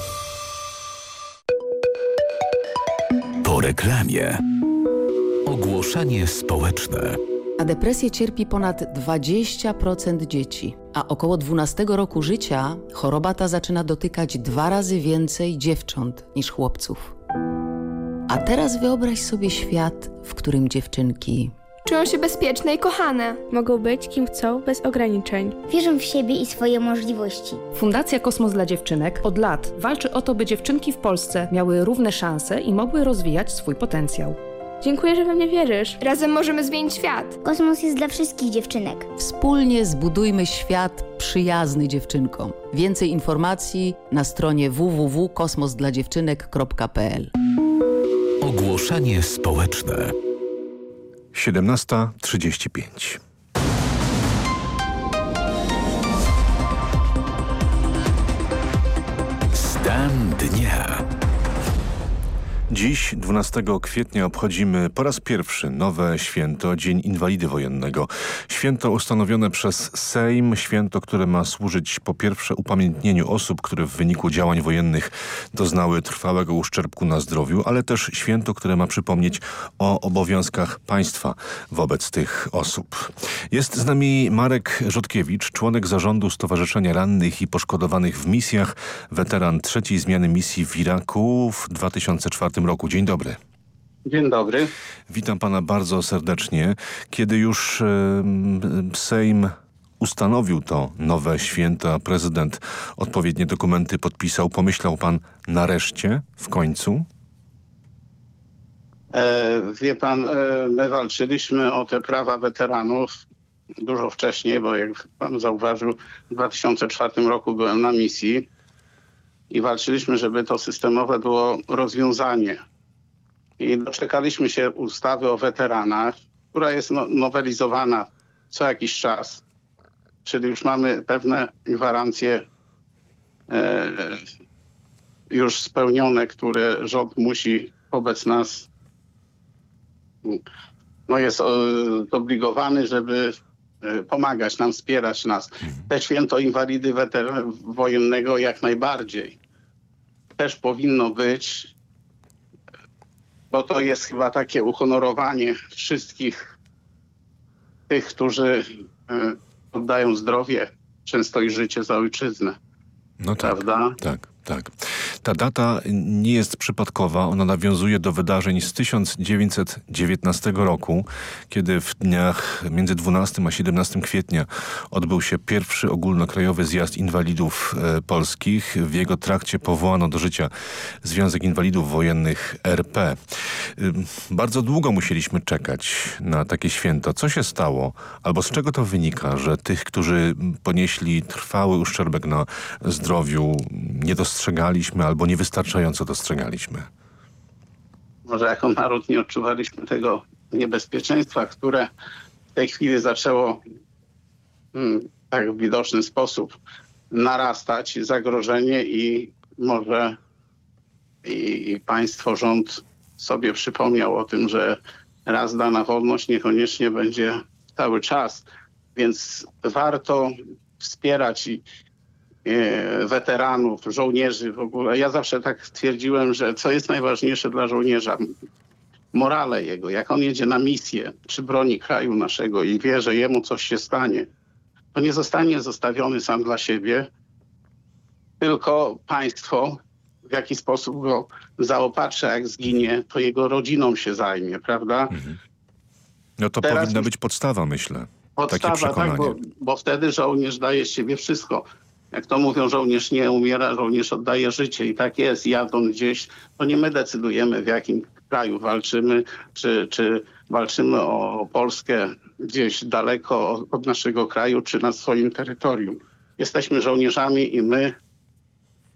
Reklamie. Ogłoszenie społeczne. Na depresję cierpi ponad 20% dzieci, a około 12 roku życia choroba ta zaczyna dotykać dwa razy więcej dziewcząt niż chłopców. A teraz wyobraź sobie świat, w którym dziewczynki Czują się bezpieczne i kochane. Mogą być kim chcą, bez ograniczeń. Wierzą w siebie i swoje możliwości. Fundacja Kosmos dla Dziewczynek od lat walczy o to, by dziewczynki w Polsce miały równe szanse i mogły rozwijać swój potencjał. Dziękuję, że we mnie wierzysz. Razem możemy zmienić świat. Kosmos jest dla wszystkich dziewczynek. Wspólnie zbudujmy świat przyjazny dziewczynkom. Więcej informacji na stronie www.kosmosdladziewczynek.pl Ogłoszenie społeczne. 17.35 Stan dnia. Dziś, 12 kwietnia, obchodzimy po raz pierwszy nowe święto, Dzień Inwalidy Wojennego. Święto ustanowione przez Sejm, święto, które ma służyć po pierwsze upamiętnieniu osób, które w wyniku działań wojennych doznały trwałego uszczerbku na zdrowiu, ale też święto, które ma przypomnieć o obowiązkach państwa wobec tych osób. Jest z nami Marek Rzodkiewicz, członek zarządu Stowarzyszenia Rannych i Poszkodowanych w Misjach, weteran trzeciej zmiany misji w Iraku w 2004 roku. Dzień dobry. Dzień dobry. Witam pana bardzo serdecznie. Kiedy już e, Sejm ustanowił to nowe święto, a prezydent odpowiednie dokumenty podpisał, pomyślał pan nareszcie, w końcu? E, wie pan, e, my walczyliśmy o te prawa weteranów dużo wcześniej, bo jak pan zauważył, w 2004 roku byłem na misji i walczyliśmy, żeby to systemowe było rozwiązanie. I doczekaliśmy się ustawy o weteranach, która jest no, nowelizowana co jakiś czas. Czyli już mamy pewne gwarancje e, już spełnione, które rząd musi wobec nas no jest zobligowany, żeby pomagać nam, wspierać nas. Te święto inwalidy wojennego jak najbardziej też powinno być, bo to jest chyba takie uhonorowanie wszystkich tych, którzy oddają zdrowie, często i życie za ojczyznę. No tak, prawda? tak, tak. Ta data nie jest przypadkowa, ona nawiązuje do wydarzeń z 1919 roku, kiedy w dniach między 12 a 17 kwietnia odbył się pierwszy ogólnokrajowy zjazd inwalidów e, polskich. W jego trakcie powołano do życia Związek Inwalidów Wojennych RP. E, bardzo długo musieliśmy czekać na takie święto. Co się stało? Albo z czego to wynika, że tych, którzy ponieśli trwały uszczerbek na zdrowiu, nie dostrzegaliśmy albo niewystarczająco dostrzegaliśmy? Może jako naród nie odczuwaliśmy tego niebezpieczeństwa, które w tej chwili zaczęło hmm, tak w widoczny sposób narastać, zagrożenie i może i, i państwo, rząd sobie przypomniał o tym, że raz dana wolność niekoniecznie będzie cały czas, więc warto wspierać i, weteranów, żołnierzy w ogóle. Ja zawsze tak twierdziłem, że co jest najważniejsze dla żołnierza? Morale jego. Jak on jedzie na misję, czy broni kraju naszego i wie, że jemu coś się stanie, to nie zostanie zostawiony sam dla siebie, tylko państwo w jaki sposób go zaopatrza, jak zginie, to jego rodziną się zajmie, prawda? Mhm. No to Teraz powinna być podstawa, myślę. Podstawa, Takie tak, bo, bo wtedy żołnierz daje z siebie wszystko jak to mówią, żołnierz nie umiera, żołnierz oddaje życie i tak jest. Jadą gdzieś, to nie my decydujemy w jakim kraju walczymy, czy, czy walczymy o Polskę gdzieś daleko od naszego kraju, czy na swoim terytorium. Jesteśmy żołnierzami i my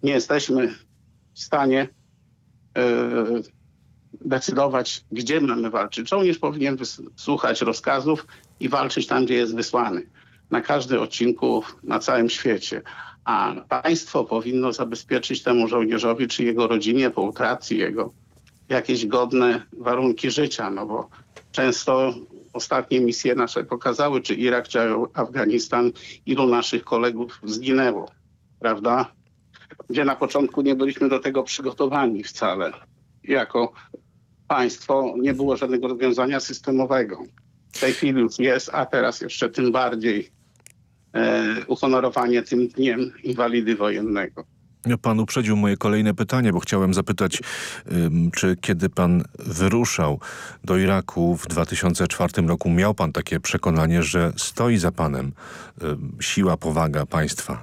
nie jesteśmy w stanie yy, decydować, gdzie mamy walczyć. Żołnierz powinien słuchać rozkazów i walczyć tam, gdzie jest wysłany na każdym odcinku na całym świecie. A państwo powinno zabezpieczyć temu żołnierzowi czy jego rodzinie po utracie jego jakieś godne warunki życia, no bo często ostatnie misje nasze pokazały, czy Irak, czy Afganistan, ilu naszych kolegów zginęło, prawda? Gdzie na początku nie byliśmy do tego przygotowani wcale. Jako państwo nie było żadnego rozwiązania systemowego. W tej chwili już jest, a teraz jeszcze tym bardziej uhonorowanie tym dniem inwalidy wojennego. Pan uprzedził moje kolejne pytanie, bo chciałem zapytać, czy kiedy pan wyruszał do Iraku w 2004 roku, miał pan takie przekonanie, że stoi za panem siła, powaga państwa?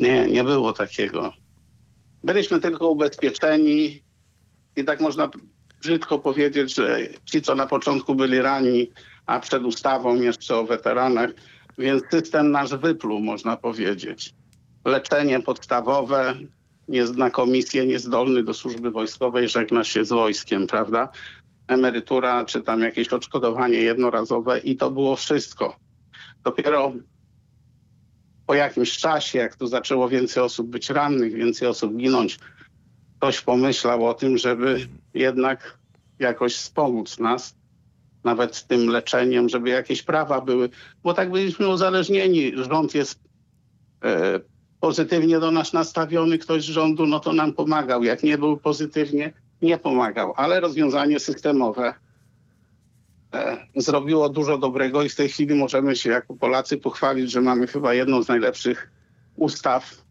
Nie, nie było takiego. Byliśmy tylko ubezpieczeni i tak można brzydko powiedzieć, że ci, co na początku byli ranni, a przed ustawą jeszcze o weteranach, więc system nasz wypluł, można powiedzieć. Leczenie podstawowe, jest na komisję niezdolny do służby wojskowej, żegna się z wojskiem, prawda? Emerytura, czy tam jakieś odszkodowanie jednorazowe i to było wszystko. Dopiero po jakimś czasie, jak tu zaczęło więcej osób być rannych, więcej osób ginąć, ktoś pomyślał o tym, żeby jednak jakoś wspomóc nas, nawet z tym leczeniem, żeby jakieś prawa były, bo tak byliśmy uzależnieni. Rząd jest e, pozytywnie do nas nastawiony, ktoś z rządu, no to nam pomagał. Jak nie był pozytywnie, nie pomagał, ale rozwiązanie systemowe e, zrobiło dużo dobrego i w tej chwili możemy się jako Polacy pochwalić, że mamy chyba jedną z najlepszych ustaw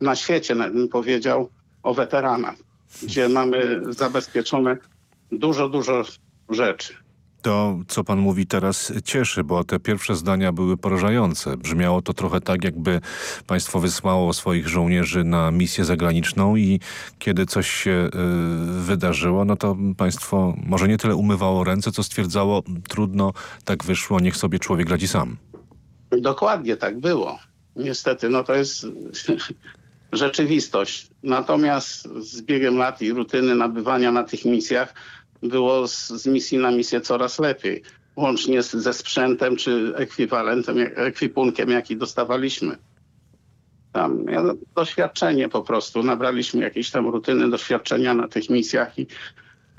na świecie, bym powiedział, o weteranach, gdzie mamy zabezpieczone dużo, dużo rzeczy. To, co pan mówi teraz cieszy, bo te pierwsze zdania były porażające. Brzmiało to trochę tak, jakby państwo wysłało swoich żołnierzy na misję zagraniczną i kiedy coś się y, wydarzyło, no to państwo może nie tyle umywało ręce, co stwierdzało, trudno, tak wyszło, niech sobie człowiek radzi sam. Dokładnie tak było. Niestety, no to jest rzeczywistość. Natomiast z biegiem lat i rutyny nabywania na tych misjach było z, z misji na misję coraz lepiej. Łącznie z, ze sprzętem czy ekwiwalentem, ekwipunkiem, jaki dostawaliśmy. Tam ja, doświadczenie po prostu. Nabraliśmy jakiejś tam rutyny doświadczenia na tych misjach i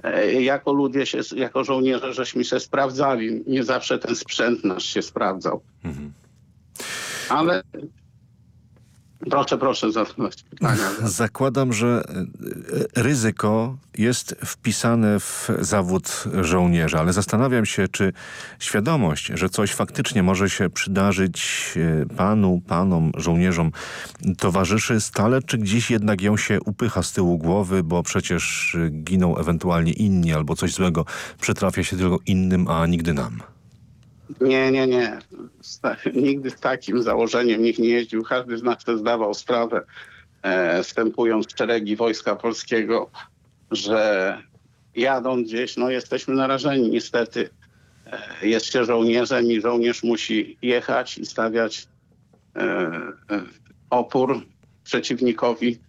e, jako ludzie, się, jako żołnierze, żeśmy się sprawdzali. Nie zawsze ten sprzęt nasz się sprawdzał. Mhm. Ale Proszę, proszę zadać pytania. Zakładam, że e, ryzyko jest wpisane w zawód żołnierza, ale zastanawiam się, czy świadomość, że coś faktycznie może się przydarzyć e, panu, panom, żołnierzom towarzyszy stale, czy gdzieś jednak ją się upycha z tyłu głowy, bo przecież giną ewentualnie inni albo coś złego przytrafia się tylko innym, a nigdy nam. Nie, nie, nie. Nigdy z takim założeniem nikt nie jeździł. Każdy z nas zdawał sprawę, e, wstępując w szeregi Wojska Polskiego, że jadąc gdzieś, no jesteśmy narażeni niestety. E, jest się żołnierzem i żołnierz musi jechać i stawiać e, e, opór przeciwnikowi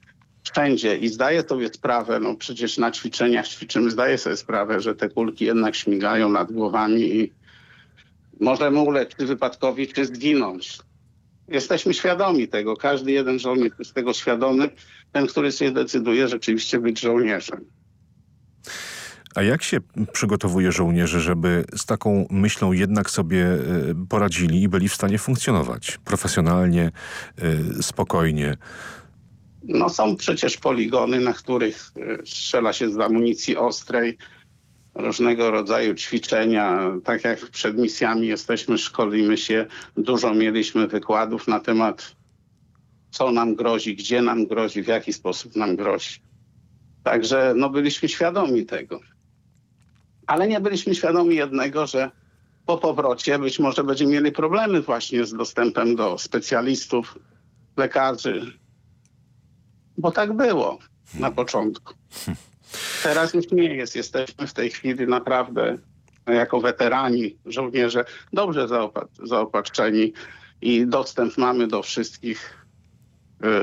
wszędzie. I zdaję sobie sprawę, no przecież na ćwiczeniach ćwiczymy, zdaję sobie sprawę, że te kulki jednak śmigają nad głowami i możemy ulec czy wypadkowi, czy zginąć. Jesteśmy świadomi tego. Każdy jeden żołnierz jest tego świadomy. Ten, który się decyduje rzeczywiście być żołnierzem. A jak się przygotowuje żołnierze, żeby z taką myślą jednak sobie e, poradzili i byli w stanie funkcjonować profesjonalnie, e, spokojnie? No są przecież poligony, na których e, strzela się z amunicji ostrej, różnego rodzaju ćwiczenia. Tak jak przed misjami jesteśmy, szkolimy się. Dużo mieliśmy wykładów na temat co nam grozi, gdzie nam grozi, w jaki sposób nam grozi. Także no, byliśmy świadomi tego. Ale nie byliśmy świadomi jednego, że po powrocie być może będziemy mieli problemy właśnie z dostępem do specjalistów, lekarzy. Bo tak było na początku. Teraz już nie jest. Jesteśmy w tej chwili naprawdę jako weterani, żołnierze dobrze zaopatrzeni i dostęp mamy do wszystkich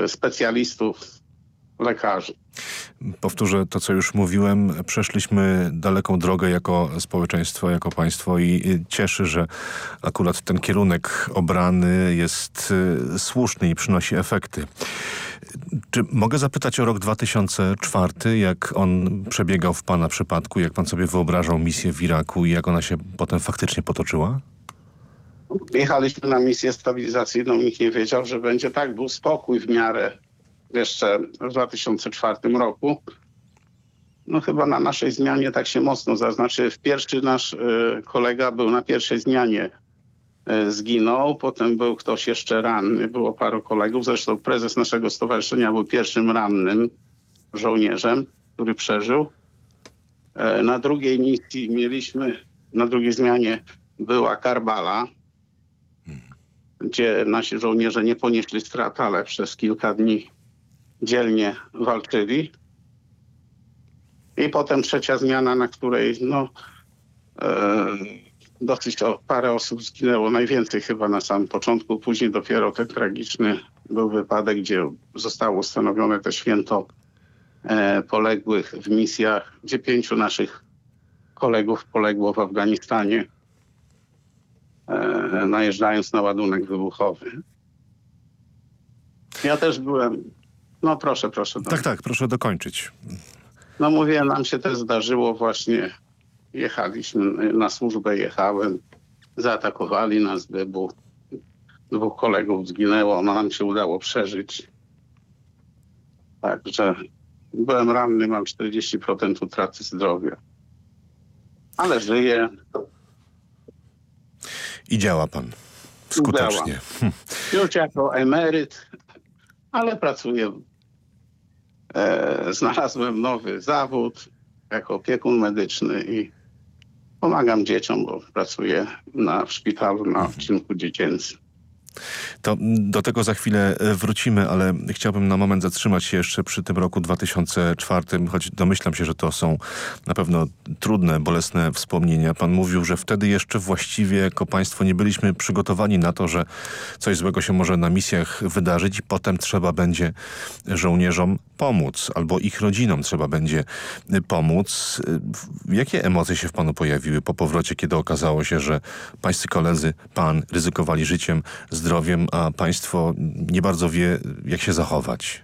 y, specjalistów, lekarzy. Powtórzę to, co już mówiłem. Przeszliśmy daleką drogę jako społeczeństwo, jako państwo i cieszy, że akurat ten kierunek obrany jest y, słuszny i przynosi efekty. Czy mogę zapytać o rok 2004, jak on przebiegał w Pana przypadku, jak Pan sobie wyobrażał misję w Iraku i jak ona się potem faktycznie potoczyła? Jechaliśmy na misję stabilizacyjną, nikt nie wiedział, że będzie tak. Był spokój w miarę jeszcze w 2004 roku. No chyba na naszej zmianie tak się mocno zaznaczy. Pierwszy nasz y, kolega był na pierwszej zmianie zginął, potem był ktoś jeszcze ranny, było paru kolegów, zresztą prezes naszego stowarzyszenia był pierwszym rannym żołnierzem, który przeżył. E, na drugiej misji mieliśmy, na drugiej zmianie była Karbala, gdzie nasi żołnierze nie ponieśli strat, ale przez kilka dni dzielnie walczyli. I potem trzecia zmiana, na której no, e, dosyć o parę osób zginęło, najwięcej chyba na samym początku, później dopiero ten tragiczny był wypadek, gdzie zostało ustanowione to święto e, poległych w misjach, gdzie pięciu naszych kolegów poległo w Afganistanie, e, najeżdżając na ładunek wybuchowy. Ja też byłem, no proszę, proszę. Tak, tak, proszę dokończyć. No mówię, nam się też zdarzyło właśnie, jechaliśmy na służbę, jechałem, zaatakowali nas wybuch. Dwóch kolegów zginęło, no nam się udało przeżyć. Także byłem ranny, mam 40% utraty zdrowia. Ale żyję. I działa pan skutecznie. Hm. Już jako emeryt, ale pracuję e, znalazłem nowy zawód jako opiekun medyczny i pomagam dzieciom, bo pracuję na, w szpitalu na odcinku dziecięcym. To do tego za chwilę e, wrócimy, ale chciałbym na moment zatrzymać się jeszcze przy tym roku 2004, choć domyślam się, że to są na pewno trudne, bolesne wspomnienia. Pan mówił, że wtedy jeszcze właściwie jako państwo nie byliśmy przygotowani na to, że coś złego się może na misjach wydarzyć i potem trzeba będzie żołnierzom pomóc, albo ich rodzinom trzeba będzie pomóc. Jakie emocje się w panu pojawiły po powrocie, kiedy okazało się, że pańscy koledzy, pan ryzykowali życiem, zdrowiem, a państwo nie bardzo wie, jak się zachować?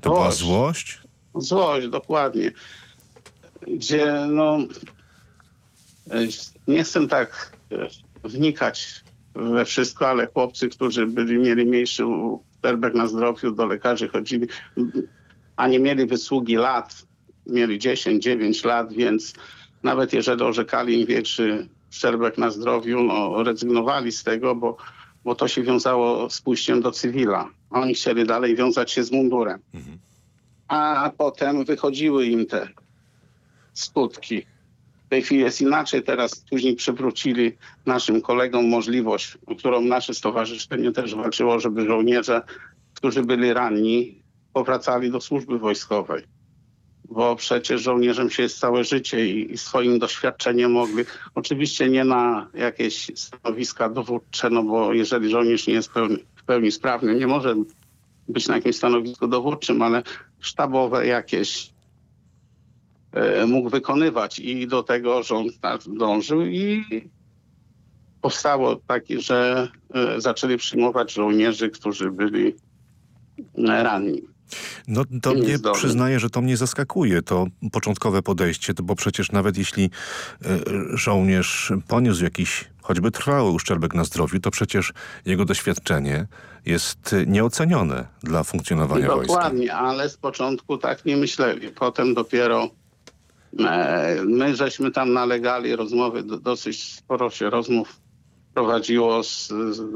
To była złość? Złość, dokładnie. Gdzie, no, nie chcę tak wnikać we wszystko, ale chłopcy, którzy byli, mieli mniejszy uszczerbek na zdrowiu, do lekarzy chodzili, a nie mieli wysługi lat, mieli 10, 9 lat, więc nawet jeżeli orzekali im większy uszczerbek na zdrowiu, no, rezygnowali z tego, bo bo to się wiązało z pójściem do cywila. Oni chcieli dalej wiązać się z mundurem. Mhm. A potem wychodziły im te skutki. W tej chwili jest inaczej. Teraz później przywrócili naszym kolegom możliwość, o którą nasze stowarzyszenie też walczyło, żeby żołnierze, którzy byli ranni, powracali do służby wojskowej przecież żołnierzem się jest całe życie i, i, swoim doświadczeniem mogli, oczywiście nie na jakieś stanowiska dowódcze, no bo jeżeli żołnierz nie jest pełni, w pełni sprawny, nie może być na jakimś stanowisku dowódczym, ale sztabowe jakieś e, mógł wykonywać i do tego rząd dążył i powstało takie, że e, zaczęli przyjmować żołnierzy, którzy byli ranni. No to mnie przyznaję, że to mnie zaskakuje, to początkowe podejście, bo przecież nawet jeśli y, żołnierz poniósł jakiś choćby trwały uszczerbek na zdrowiu, to przecież jego doświadczenie jest nieocenione dla funkcjonowania Dokładnie, wojska. Dokładnie, ale z początku tak nie myśleli. Potem dopiero e, my żeśmy tam nalegali rozmowy, dosyć sporo się rozmów prowadziło z,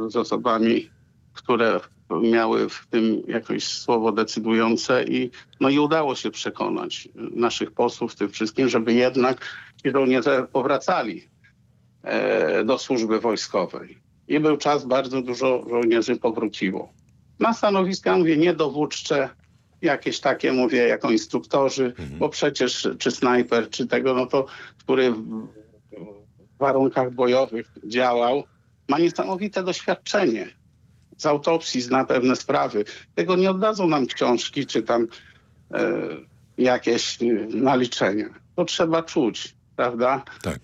z osobami, które miały w tym jakieś słowo decydujące i, no i udało się przekonać naszych posłów w tym wszystkim, żeby jednak ci żołnierze powracali e, do służby wojskowej. I był czas, bardzo dużo żołnierzy powróciło. Na stanowiska, mówię, niedowódcze, jakieś takie, mówię, jako instruktorzy, mhm. bo przecież czy snajper, czy tego, no to, który w warunkach bojowych działał, ma niesamowite doświadczenie z autopsji zna pewne sprawy. Tego nie oddadzą nam książki czy tam e, jakieś e, naliczenia. To trzeba czuć, prawda? Tak.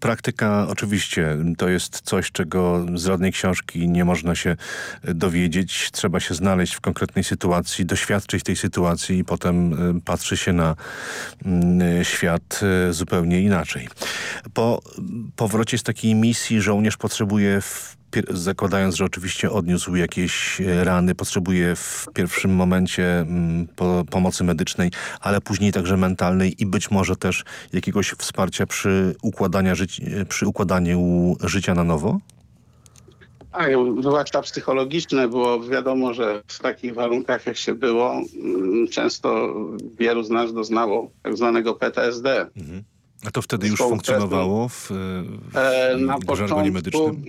Praktyka oczywiście to jest coś, czego z żadnej książki nie można się dowiedzieć. Trzeba się znaleźć w konkretnej sytuacji, doświadczyć tej sytuacji i potem e, patrzy się na mm, świat zupełnie inaczej. Po powrocie z takiej misji żołnierz potrzebuje w zakładając, że oczywiście odniósł jakieś e, rany, potrzebuje w pierwszym momencie mm, po, pomocy medycznej, ale później także mentalnej i być może też jakiegoś wsparcia przy, układania życi przy układaniu życia na nowo? A, zwłaszcza psychologiczne, bo wiadomo, że w takich warunkach jak się było, mm, często wielu z nas doznało tak zwanego PTSD. Mhm. A to wtedy już funkcjonowało w, w e, na początku, medycznym?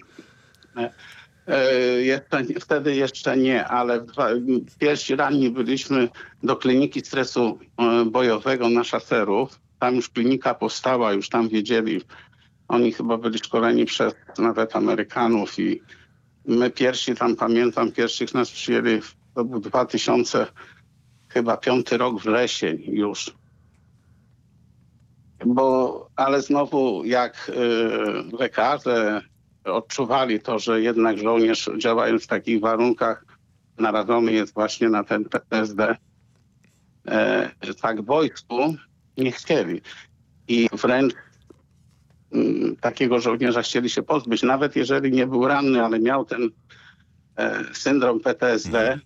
E, jeszcze, wtedy jeszcze nie, ale pierwsi ranni byliśmy do kliniki stresu e, bojowego na szaserów. Tam już klinika powstała, już tam wiedzieli. Oni chyba byli szkoleni przez nawet Amerykanów i my pierwsi tam, pamiętam, pierwszych nas przyjęli, to był 2000 chyba piąty rok w lesie już. Bo, ale znowu jak y, lekarze odczuwali to, że jednak żołnierz działając w takich warunkach narażony jest właśnie na ten PTSD, e, tak wojsku nie chcieli. I wręcz mm, takiego żołnierza chcieli się pozbyć. Nawet jeżeli nie był ranny, ale miał ten e, syndrom PTSD, mhm.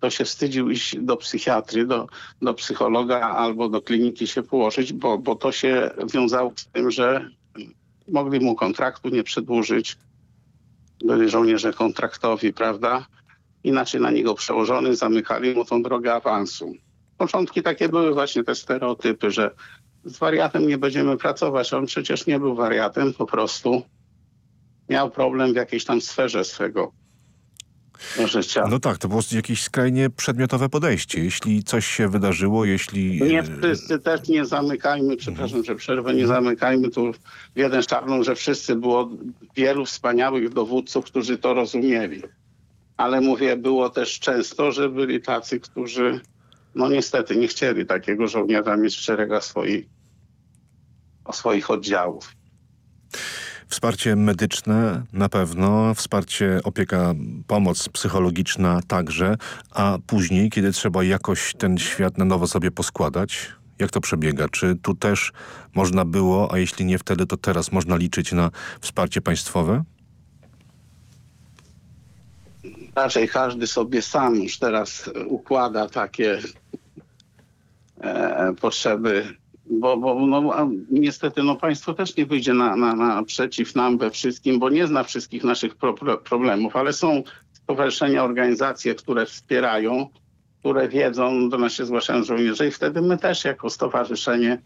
to się wstydził iść do psychiatry, do, do psychologa albo do kliniki się położyć, bo, bo to się wiązało z tym, że mogli mu kontraktu nie przedłużyć. Byli żołnierze kontraktowi, prawda? Inaczej na niego przełożony, zamykali mu tą drogę awansu. Początki takie były właśnie te stereotypy, że z wariatem nie będziemy pracować. On przecież nie był wariatem, po prostu miał problem w jakiejś tam sferze swego życia. No tak, to było jakieś skrajnie przedmiotowe podejście. Jeśli coś się wydarzyło, jeśli... Nie wszyscy też nie zamykajmy, przepraszam, mhm. że przerwę, nie zamykajmy tu w jeden szablon, że wszyscy było wielu wspaniałych dowódców, którzy to rozumieli. Ale mówię, było też często, że byli tacy, którzy no niestety nie chcieli takiego żołnierza mieć w szeregach swoich, swoich oddziałów. Wsparcie medyczne na pewno, wsparcie, opieka, pomoc psychologiczna także, a później, kiedy trzeba jakoś ten świat na nowo sobie poskładać, jak to przebiega? Czy tu też można było, a jeśli nie wtedy, to teraz można liczyć na wsparcie państwowe? Raczej każdy sobie sam już teraz układa takie e, potrzeby bo, bo no, niestety no, państwo też nie wyjdzie na, na, na przeciw nam we wszystkim, bo nie zna wszystkich naszych pro, problemów, ale są stowarzyszenia, organizacje, które wspierają, które wiedzą, do nas się zgłaszają żołnierze i wtedy my też jako stowarzyszenie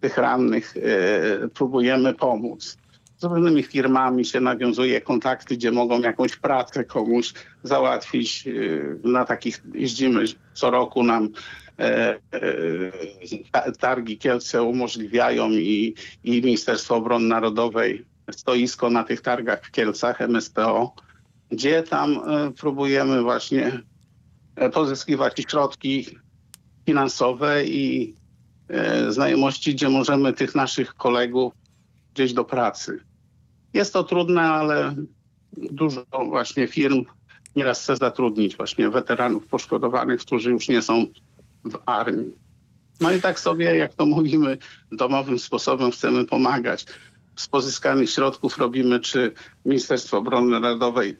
tych rannych e, próbujemy pomóc. Z różnymi firmami się nawiązuje kontakty, gdzie mogą jakąś pracę komuś załatwić. E, na takich jeździmy co roku nam targi Kielce umożliwiają i, i Ministerstwo Obrony Narodowej stoisko na tych targach w Kielcach, MSPO, gdzie tam e, próbujemy właśnie pozyskiwać środki finansowe i znajomości, gdzie możemy tych naszych kolegów gdzieś do pracy. Jest to trudne, ale dużo właśnie firm nieraz chce zatrudnić właśnie weteranów poszkodowanych, którzy już nie są w armii. No i tak sobie, jak to mówimy, domowym sposobem chcemy pomagać. Z pozyskanych środków robimy, czy Ministerstwo Obrony Narodowej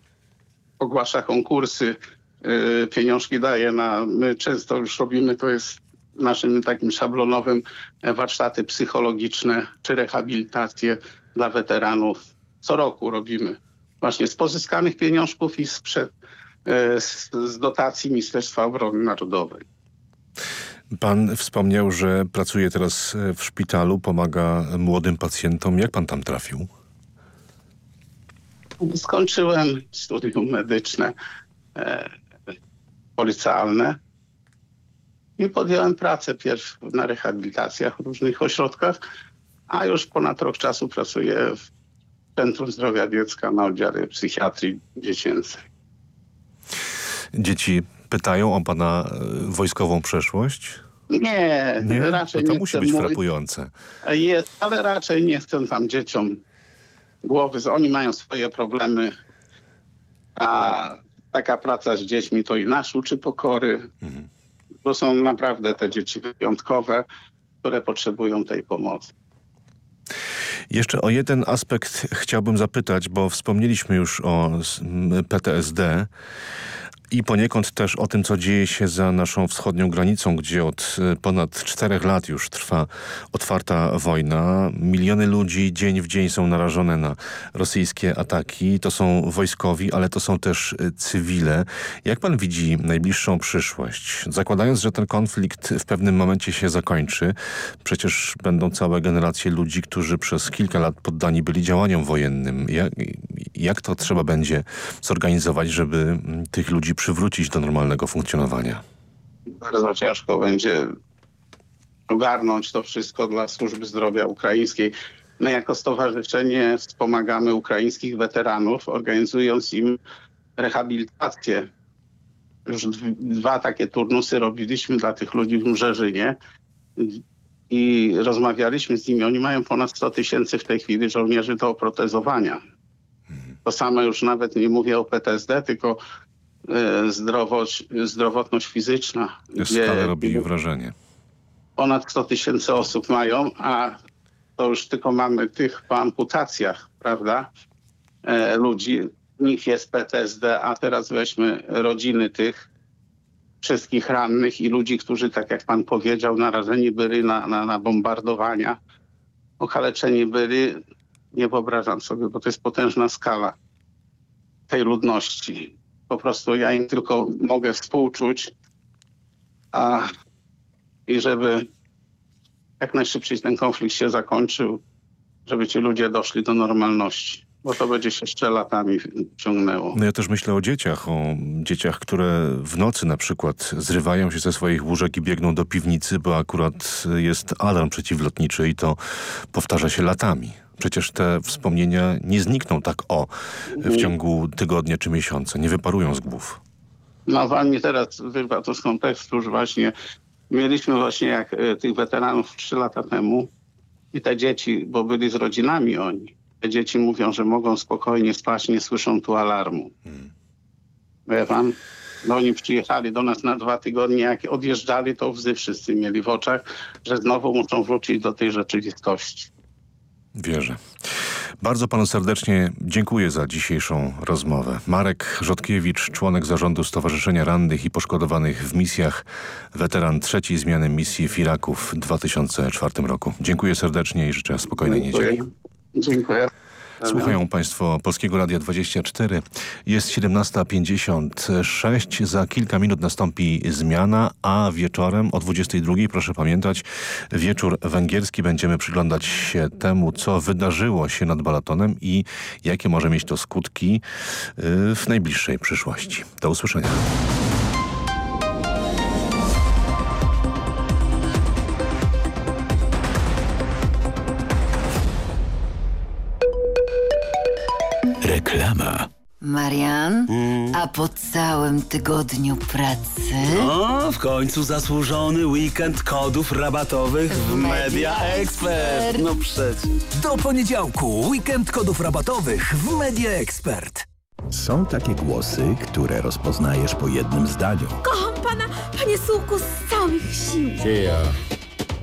ogłasza konkursy, yy, pieniążki daje na, my często już robimy, to jest naszym takim szablonowym e, warsztaty psychologiczne czy rehabilitacje dla weteranów. Co roku robimy właśnie z pozyskanych pieniążków i yy, z, z dotacji Ministerstwa Obrony Narodowej. Pan wspomniał, że pracuje teraz e, w szpitalu, pomaga młodym pacjentom. Jak pan tam trafił? Skończyłem studium medyczne, e, policjalne i podjąłem pracę pierw na rehabilitacjach w różnych ośrodkach, a już ponad rok czasu pracuję w Centrum Zdrowia Dziecka na oddziale psychiatrii dziecięcej. Dzieci pytają o pana e, wojskową przeszłość? Nie, nie? raczej no to nie musi być mówić. frapujące. Jest, ale raczej nie chcę tam dzieciom głowy, oni mają swoje problemy, a taka praca z dziećmi to i nas uczy pokory, mhm. bo są naprawdę te dzieci wyjątkowe, które potrzebują tej pomocy. Jeszcze o jeden aspekt chciałbym zapytać, bo wspomnieliśmy już o PTSD i poniekąd też o tym, co dzieje się za naszą wschodnią granicą, gdzie od e, ponad czterech lat już trwa otwarta wojna. Miliony ludzi dzień w dzień są narażone na rosyjskie ataki. To są wojskowi, ale to są też e, cywile. Jak pan widzi najbliższą przyszłość? Zakładając, że ten konflikt w pewnym momencie się zakończy, przecież będą całe generacje ludzi, którzy przez kilka lat poddani byli działaniom wojennym. Jak, jak to trzeba będzie zorganizować, żeby tych ludzi przywrócić do normalnego funkcjonowania? Bardzo ciężko będzie ogarnąć to wszystko dla służby zdrowia ukraińskiej. My jako stowarzyszenie wspomagamy ukraińskich weteranów, organizując im rehabilitację. Już dwa takie turnusy robiliśmy dla tych ludzi w Mrzeżynie i rozmawialiśmy z nimi. Oni mają ponad 100 tysięcy w tej chwili żołnierzy do oprotezowania. To samo już nawet nie mówię o PTSD, tylko zdrowość, zdrowotność fizyczna. Skala robi wrażenie. Ponad 100 tysięcy osób mają, a to już tylko mamy tych po amputacjach, prawda, e, ludzi. Nich jest PTSD, a teraz weźmy rodziny tych wszystkich rannych i ludzi, którzy, tak jak pan powiedział, narażeni byli na, na, na bombardowania, okaleczeni byli. Nie wyobrażam sobie, bo to jest potężna skala tej ludności po prostu ja im tylko mogę współczuć a, i żeby jak najszybciej ten konflikt się zakończył, żeby ci ludzie doszli do normalności bo to będzie się jeszcze latami ciągnęło. No ja też myślę o dzieciach, o dzieciach, które w nocy na przykład zrywają się ze swoich łóżek i biegną do piwnicy, bo akurat jest alarm przeciwlotniczy i to powtarza się latami. Przecież te wspomnienia nie znikną tak o w ciągu tygodnia czy miesiąca, nie wyparują z głów. No pan mi teraz wyrwa to z kontekstu, że właśnie mieliśmy właśnie jak e, tych weteranów trzy lata temu i te dzieci, bo byli z rodzinami oni, te dzieci mówią, że mogą spokojnie spać, nie słyszą tu alarmu. Hmm. Wie pan? No oni przyjechali do nas na dwa tygodnie, jak odjeżdżali, to łzy wszyscy mieli w oczach, że znowu muszą wrócić do tej rzeczywistości. Wierzę. Bardzo panu serdecznie dziękuję za dzisiejszą rozmowę. Marek Rzodkiewicz, członek zarządu Stowarzyszenia Rannych i Poszkodowanych w Misjach, weteran trzeciej zmiany misji w Iraku w 2004 roku. Dziękuję serdecznie i życzę spokojnej Dziękuję. niedzieli. Dziękuję. Słuchają Państwo Polskiego Radia 24. Jest 17.56. Za kilka minut nastąpi zmiana, a wieczorem o 22.00, proszę pamiętać, wieczór węgierski. Będziemy przyglądać się temu, co wydarzyło się nad Balatonem i jakie może mieć to skutki y, w najbliższej przyszłości. Do usłyszenia. Reklama. Marian, mm. a po całym tygodniu pracy... No, w końcu zasłużony weekend kodów rabatowych w Media Expert. No przecież. Do poniedziałku weekend kodów rabatowych w Media Expert. Są takie głosy, które rozpoznajesz po jednym zdaniu. Kocham pana, panie Sułku, z całych sił. Yeah.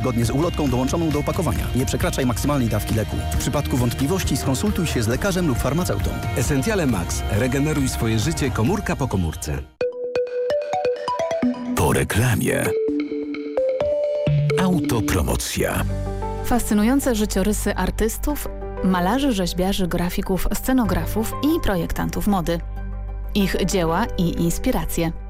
zgodnie z ulotką dołączoną do opakowania. Nie przekraczaj maksymalnej dawki leku. W przypadku wątpliwości skonsultuj się z lekarzem lub farmaceutą. Essentiale Max. Regeneruj swoje życie komórka po komórce. Po reklamie. Autopromocja. Fascynujące życiorysy artystów, malarzy, rzeźbiarzy, grafików, scenografów i projektantów mody. Ich dzieła i inspiracje –